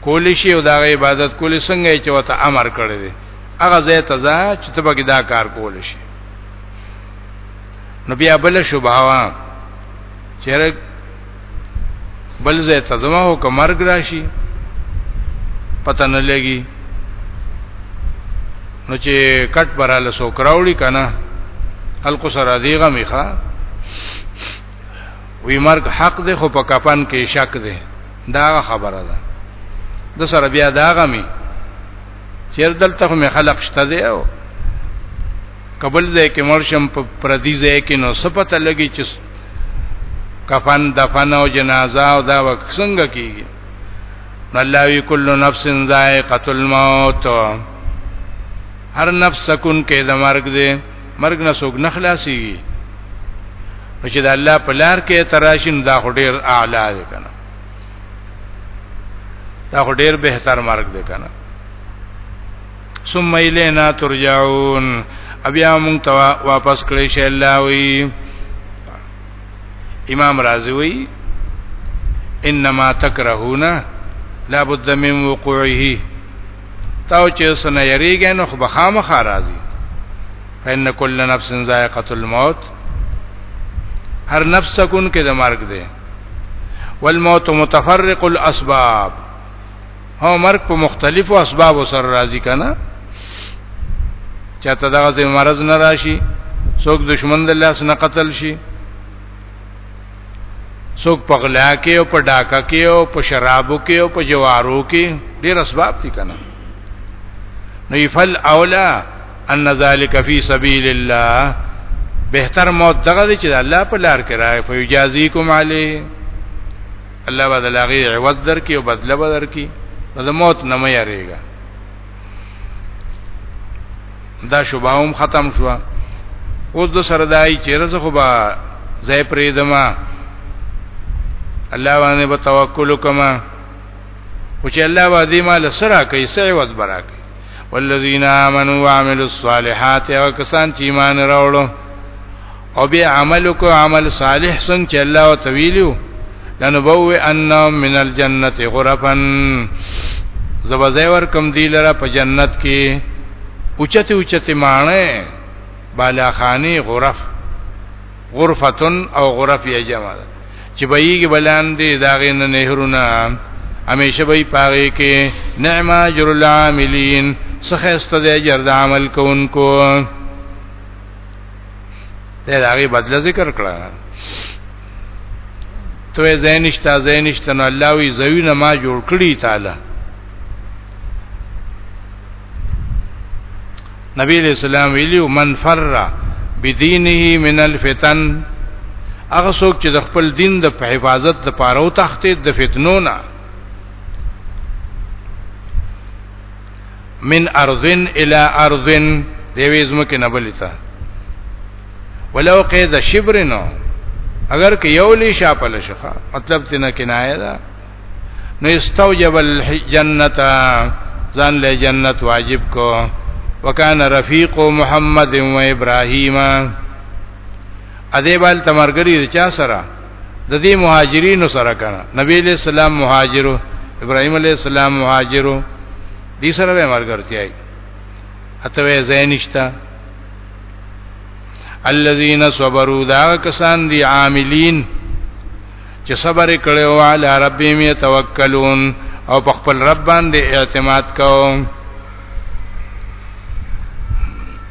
کولی شي او دا عبادت کولی څنګه چې وته امر کړی دی هغه ځای ته ځه چې ته به دا کار کولی شي نو بیا بل شوباوا چیرې بل ځای ته ځما او کمرګ راشي پته نه لګي نو چې کټ براله سو کراوړي کنه خلکو سره دیغه میخه وی مرګ حق دی خو په کفن کې شک دی دا خبره ده د سره بیا دا غمی چیر دلته مې خلق شته دی او قبل ځای کې مرشم په پردي ځای کې نو سپته لګي چې کفن دفن او جنازه او دا وکسنګ کیږي الله وی کل نفس ذائقه الموت هر نفس کن کې د مرګ دی مرګ نه څوک نه خلاصيږي چې د الله په لار کې تراشین دا ډیر اعلی دی کنه دا ډیر بهتر مرګ دی کنه ثم الینا ترجعون بیا مونږ ته واپس کړی شي الله وی امام رازی وی انما تکرهون لا بد من وقوعه تاو چې سن یریږي نو خو بخامه خارازي فإن كل نفس ذائقة الموت هر نفس سکون کې د مرګ دی والموت متفرق الاسباب هو مرګ په مختلفو اسبابو سره راځي کنه چاته دغه زې مرض نه راشي څوک دشمن د لاس نه قتل شي څوک په غلا کې او په ډاکه کې او په شرابو کې او په جوارو کې ډېر اسباب دي کنه نو یفل اولا ان ذالک فی سبیل الله بهتر موت دغه دی چې الله په لار کې راي فیجازیکم علی الله بدل هغه عوض درکې او بدله بدل درکې د موت نه مې یریږي دا شوباوم ختم شو اوس د سردای چې رزه خو با زې پرې دما الله باندې په توکل وکما خو چې الله باندې مال سره کوي سې وځ برا کوي والذین آمنوا وعملوا الصالحات او کسان چې ایمان راوړل او بیا عمل کو عمل صالح څنګه چې الله وتویلو لنبو ان من الجنه غرفا زبزور کم دی لره په جنت کې اوچته اوچته معنی بالا خانی غرف غرفتن او غرف یې جمع چې بېګي بلاندې داغې نه نهرونه همیشه به پاره کې نعم اجر العاملین څخه استد اجر د عمل کوونکو ته هغه بدل ذکر کړه ته زینشتا زینشتا نو الله وی زوینه ما جوړ کړی تعالی نبی علیہ السلام ویلو من فر بدینه من الفتن هغه څوک چې د خپل دین د حفاظت لپاره او تخته د فتنو نه من ارضن الى ارضن دیوی زمکه نه بلی تا ولو قید شبر نو اگر که یو لی شاپل شخه مطلب تینا کنایه ده نو استوجب الجنت ځان له جنت واجب کو وکانه رفیق محمد و ابراهیم ا دې بل تمرګری چا سره د دې مهاجرینو سره کنه نبی علیہ السلام مهاجرو ابراهیم علیہ السلام مهاجرو دې سره به مرګرتیای اتوې زینشتا الذين صبروا دا کسان دي عاملین چې صبر کړي او علی ربهم يتوکلون او په خپل رب باندې اعتماد کوم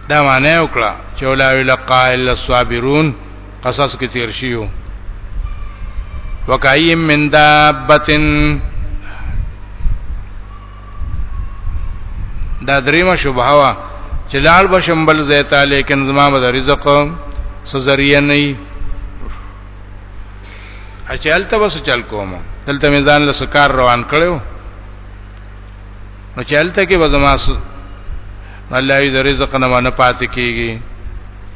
دا معنی وکړه چې ولا یلقا الا الصابرون قصص کې تیر شیو وکایم من دابتن دا دریمه شوبه وا چې لال بشمبل زیتا لیکن زما به رزق سزریه نه اچل ته وسو چل کوم دلته میزان له سکار روان کړو نو چلته کې وزما الله دې رزق نه باندې پاتې کیږي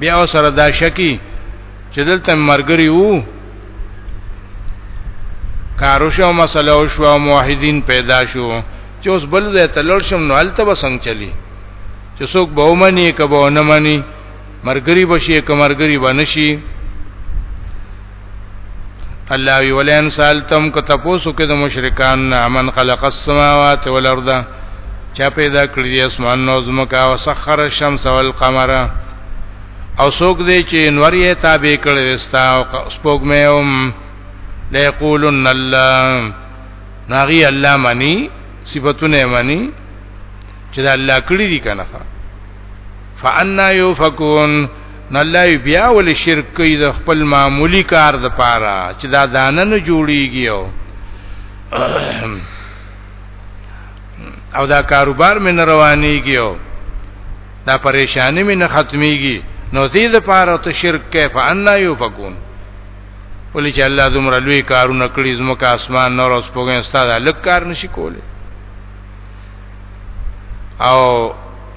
بیا سره دا شکی چې دلته مرګري وو کارو شو مسله او شو موحدین پیدا شو چې اوس بل ځای ته لړ شم نو هلته به څنګه چلی چې څوک به ومني کبه نه مني مرګري بشي کمرګري بنشي الله وی ولئن سالتم کو تاسو کې د مشرکان نه من خلق السماوات والارض چا پیدا کړی اسمان نو زمکا او سخر الشمس والقمر او څوک دی چې انور یې تابع کړی وستا او سپوږمې هم ليقولن الله ناغي الله معنی صفاتونه معنی چې الله کړی دي کنه فانا یوفکون نو الله بیا ول شرک کوي د خپل معمولی کار د پاره چې دا دانه نه جوړیږي او او دا کاروبار مې نه روانيږي او دا پریشانی مې نه ختميږي نو دې د پاره ته شرک کې فانا یو فكون ولې چې الله زمره لوی کارونه کړی زمکه اسمان نور اوس پوګن استاد الک کار نشي کوله او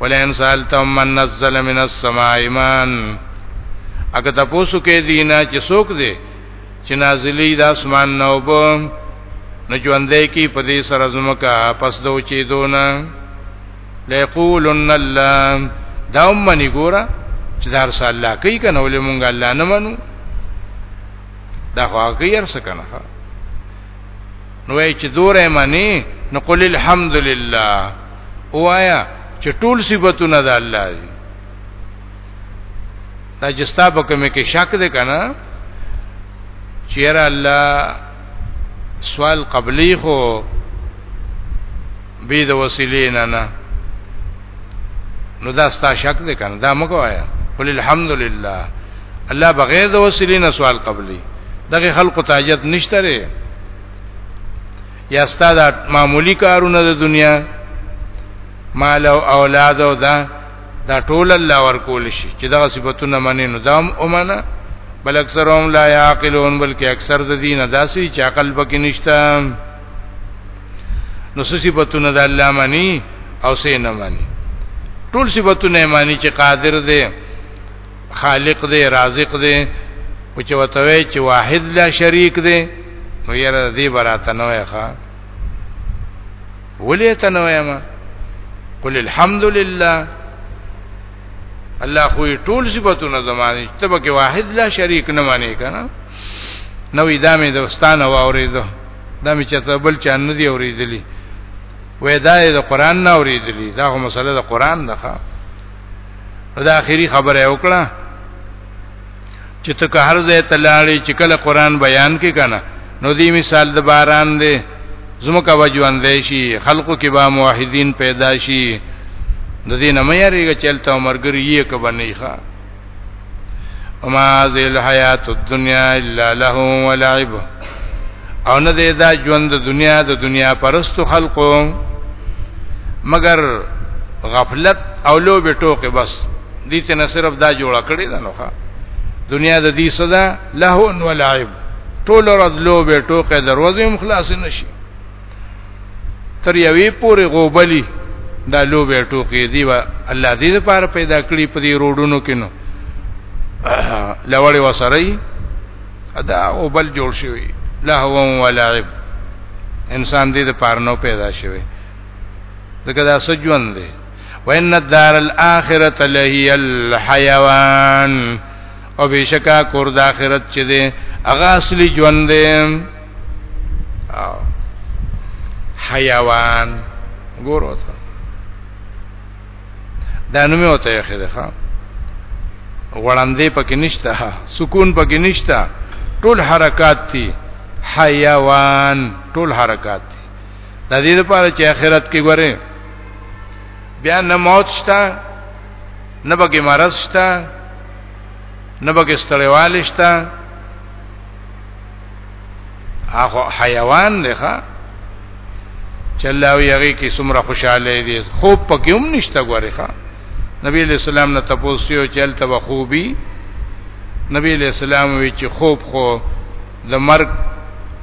ولئن سالتم من نزل من السماء ایمان اګه تاسو کې دینا چې څوک دی چې نازلی د اسمان نه وبو نو ژوندې کې په دې سره زمکا پس دو چې دونه ليقولن الله دا ومني ګوره چې دار صلی الله کوي کنه ولې مونږ الله نه منو دا خو هغه یې څه کنه نو وای چې دوره معنی نو قل الحمدلله وایا چې ټول صفاتونه د الله دي دا چې ستا په کومه کې شک ده کنه چیر الله سوال قبلی خو به د وسیلې نه نه نو دا ستا شک دی کنه دا مګو آیا قل الحمدلله الله بغیر د وسیلې نه سوال قبلي دغه خلق تاجت نشته ری یا ستا دا معمولی کارونه د دنیا مال او اولاد او دا دا ټول الله ورکول شي چې دغه صفاتونه منې نو دام اومنه بل اکثرهم لا يعقلون بلکې اکثر د دین داسي چې عقل پکې نشته نو صفاتونه د الله معنی او سه نه معنی ټول صفاتونه معنی چې قادر دی خالق دی رازق دی او چې وتوي چې واحد لا شریک دی نو یره دې براته نه وای ښا ولې ته نه وایم قل الحمد لله الله خو ټول صفاتونه زمانه تبکه واحد لا شریک نه معنی کنه نو ادامه دوستانه واوریدو دا می چته بل چا نه دی اوریدلی وې دا د قران نه اوریدلی دا خو مسله د قران ده ښا دا اخیری خبره وکړه چې ته که هر ځای ته لاړې چې کله قران بیان کې کنه نو دی مثال د باران دی زمکه وجوان دی شي خلقو کې با موحدین پیدا شي د دې نه مې یریږي چې تل عمرګری یې کبه نه ښه وما هذه الحیات الدنیا الا له ولعب او نه دی دا ژوند د دنیا د دنیا پرستو خلقو مگر غفلت او لوب ټوکې بس دې ته نه صرف دا جوړ کړی دا نوخه دنیا د دې صدا له ولعب ټول ورځ لوب ټوکې دروازې مخلاص نشي تر یوې پورې غوبلی دا لوبه ټوکی دی و الله دې لپاره پیدا کړی په دې روډونو کې نو لوړې وسري ادا او بل جوړ شوی لهو و لعب انسان دې لپاره نو پیدا شوی ځکه دا سجون دی وان الدار الاخره لهي الحيوان او بشکا کور د اخرت چې دی هغه اصلي ژوند دی او حیوان ګورو ته دا نوم یو ته یخې ده وړاندې پکې نشته سکون پکې نشته ټول حرکات دي حیوان ټول حرکات دي د دې لپاره چې آخرت کې ګوره بیا نه موت شته نه بګي مرض شته نه بګي ستړیوال شته اخو حیوان دی ښا چلاوی هغه کې څومره خوشاله دي خوب پکې هم نشته غوري ښا نبی علیہ السلام نه تاسو یو چلته وخوبي نبی علیہ السلام وی چې خوب خو د مرګ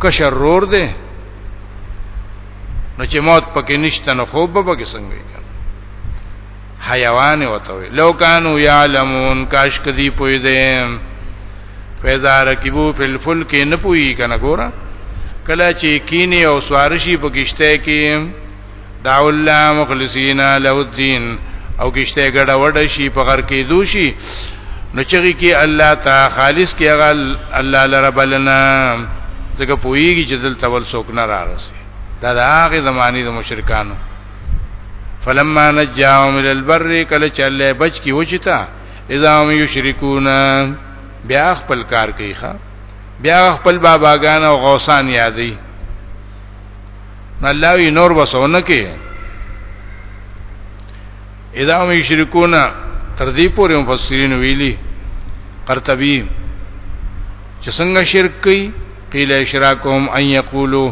کشر رور دی نو چې موت پکې نشته نو خوب به پکې څنګه حیوان وته وي لو کانو یعلمون کاش کدی پوی دې فیزا رکبو فی الفلک نه پوی کنه ګورا کله چې کینی او سوارشی په کشته کې دا الله مخلصینا له الدین او کشته ګډه وډه شي په غر کې دوشي نو چغي کې الله تا خالص کې هغه الله لرب لنا ځکه پویږي چې دلته ول څوک نه راغسي دا د هغه زمانی د مشرکانو فلما نجاهم الى البر کله چې الله بچ کی وچتا اذا هم یشرکون بیا خپل کار کوي ښا بیا خپل باباګان او غوسان یادي الله وی نور وسونه کې اذا هم یشرکون تر دې پورې مفسرین ویلي قرطبی چې څنګه شرک کوي قیل اشراکهم ان یقولوا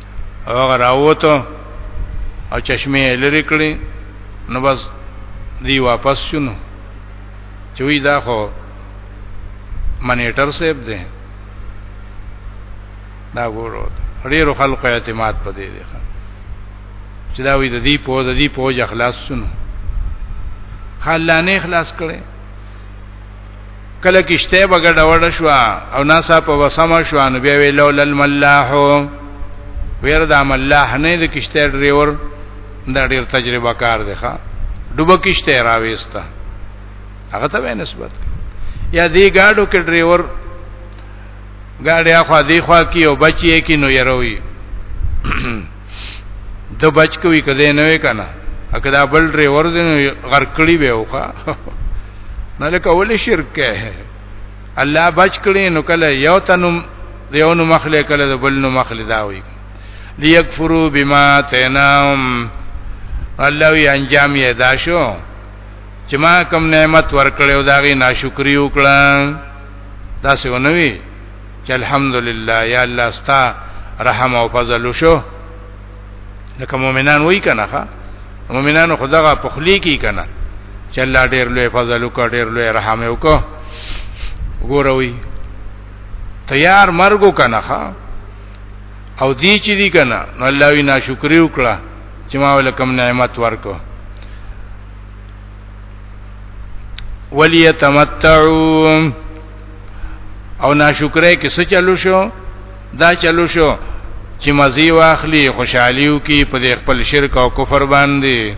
او هغه راووتو او چشمه لری کړی نو بس دی واپس شونو چوی دا خو منیټر سیب دی دا ګورو ډیرو خلکو اعتماد پدې دی چې دا وی د دې په د دې په اخلاص شونو خلانه اخلاص کړي کله کشته بغه ډوړ شو او ناسا په وسمه شو نو بیا وی لول الملاح ویر دا ملاح نه د کشته ډریور دا ډیر تجربه کار دی ښا ډوبه کشته راويستا هغه ته نسبت یا دی گاډو کې ډریور گاډي اخوا دی خوا کی او بچی کی نو یروي د بچ کوي کده نه وې کنه اګه دا بل ډرایور دې غر کړی به وکا نه لکه ولې شرک کې الله بچ کړي نو کله یو تنم یو نو مخله کله د بل نو مخله دا وي ليکفروا بما تنام الله وی انجام یې دا شو چې ما کوم نعمت ورکړیو دا غي ناشکری وکړم دا څه ونوي چې الحمدلله یا الله ستا رحم او فضل شو لکه مؤمنان وای کنه ښا مؤمنانو خدغه پخلی کی کنه چې الله ډیر لوی فضل وکړ ډیر لوی رحم وکړ ګوروي تیار مرګو کنه ښا او دی چې دی کنه نو الله وی ناشکری وکړه چې ما ولکم نعمت ورکو وليتمتعوا او ناشکرۍ کې څه چلو شو دا چلو شو چې مزي واخلي خوشحاليو کې په خپل شرک او کفر باندې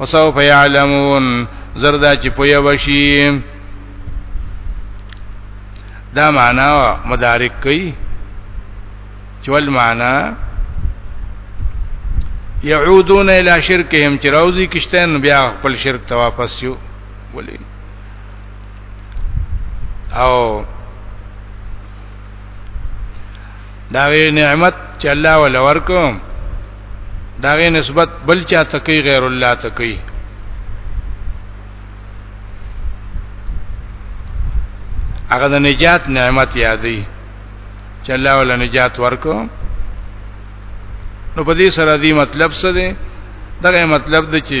وسو فیعلمون زردا چې پویا وشي دا معنا مدارک کوي چې ول معنا يعودون الى شركهم چروزي کشتن بیا خپل شرک ته واپس یو ولې او دا وی نعمت چې الله ول ورکو دا غي نسبت بل چا ته کوي غیر الله ته کوي هغه د نجات نعمت یادې چې الله ول نجات ورکو نو په دې سره دې مطلب څه دی دغه مطلب د چې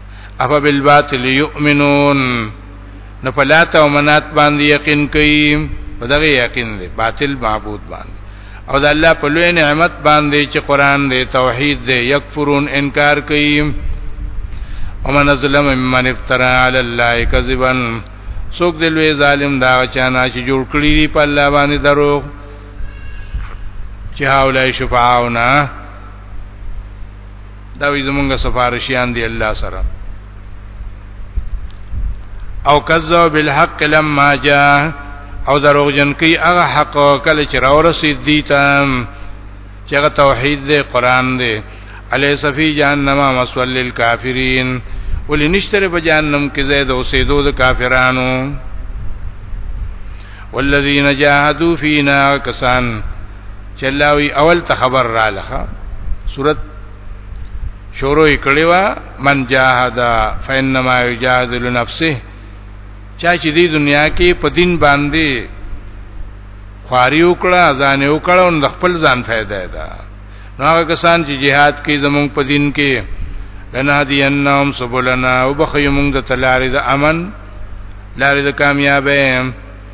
اپا بالباطل یؤمنون نو په لات او منات باندې یقین کوي په دغه یقین دی باطل معبود باندې او د الله په لوی نعمت باندې چې قران دی توحید دی یکفرون انکار کوي ومن ظلم ممن افترا علی الله کذبا څوک دی لوی ظالم دا چانا چې جوړ کړی دی په الله باندې دروغ چې هاولای شفاعونه دا وی زمونږ سفارشیان دی الله سره او کذب بالحق لما جاء او دروغ جن کی هغه حق کله چې راو رسید دی ته چې هغه توحید دی قران دی علی صفی جهنم مسول للکافرین ولی نشتره په جهنم کې زید او سیدو د کافرانو والذین جاهدوا فینا کسان چلاوی اول ته خبر را لخه صورت شروع کړي وا من جاهد فینما یجاهد لنفسه چا چې دی دنیا کې په دین باندې خواري وکړه ځان یې وکړه او د خپل ځان فائدہ ده نو هغه کسان چې jihad کوي زمونږ په دین کې لنا دینهم سبلنا وبخیمون د تلارې د امن لارې د کامیابې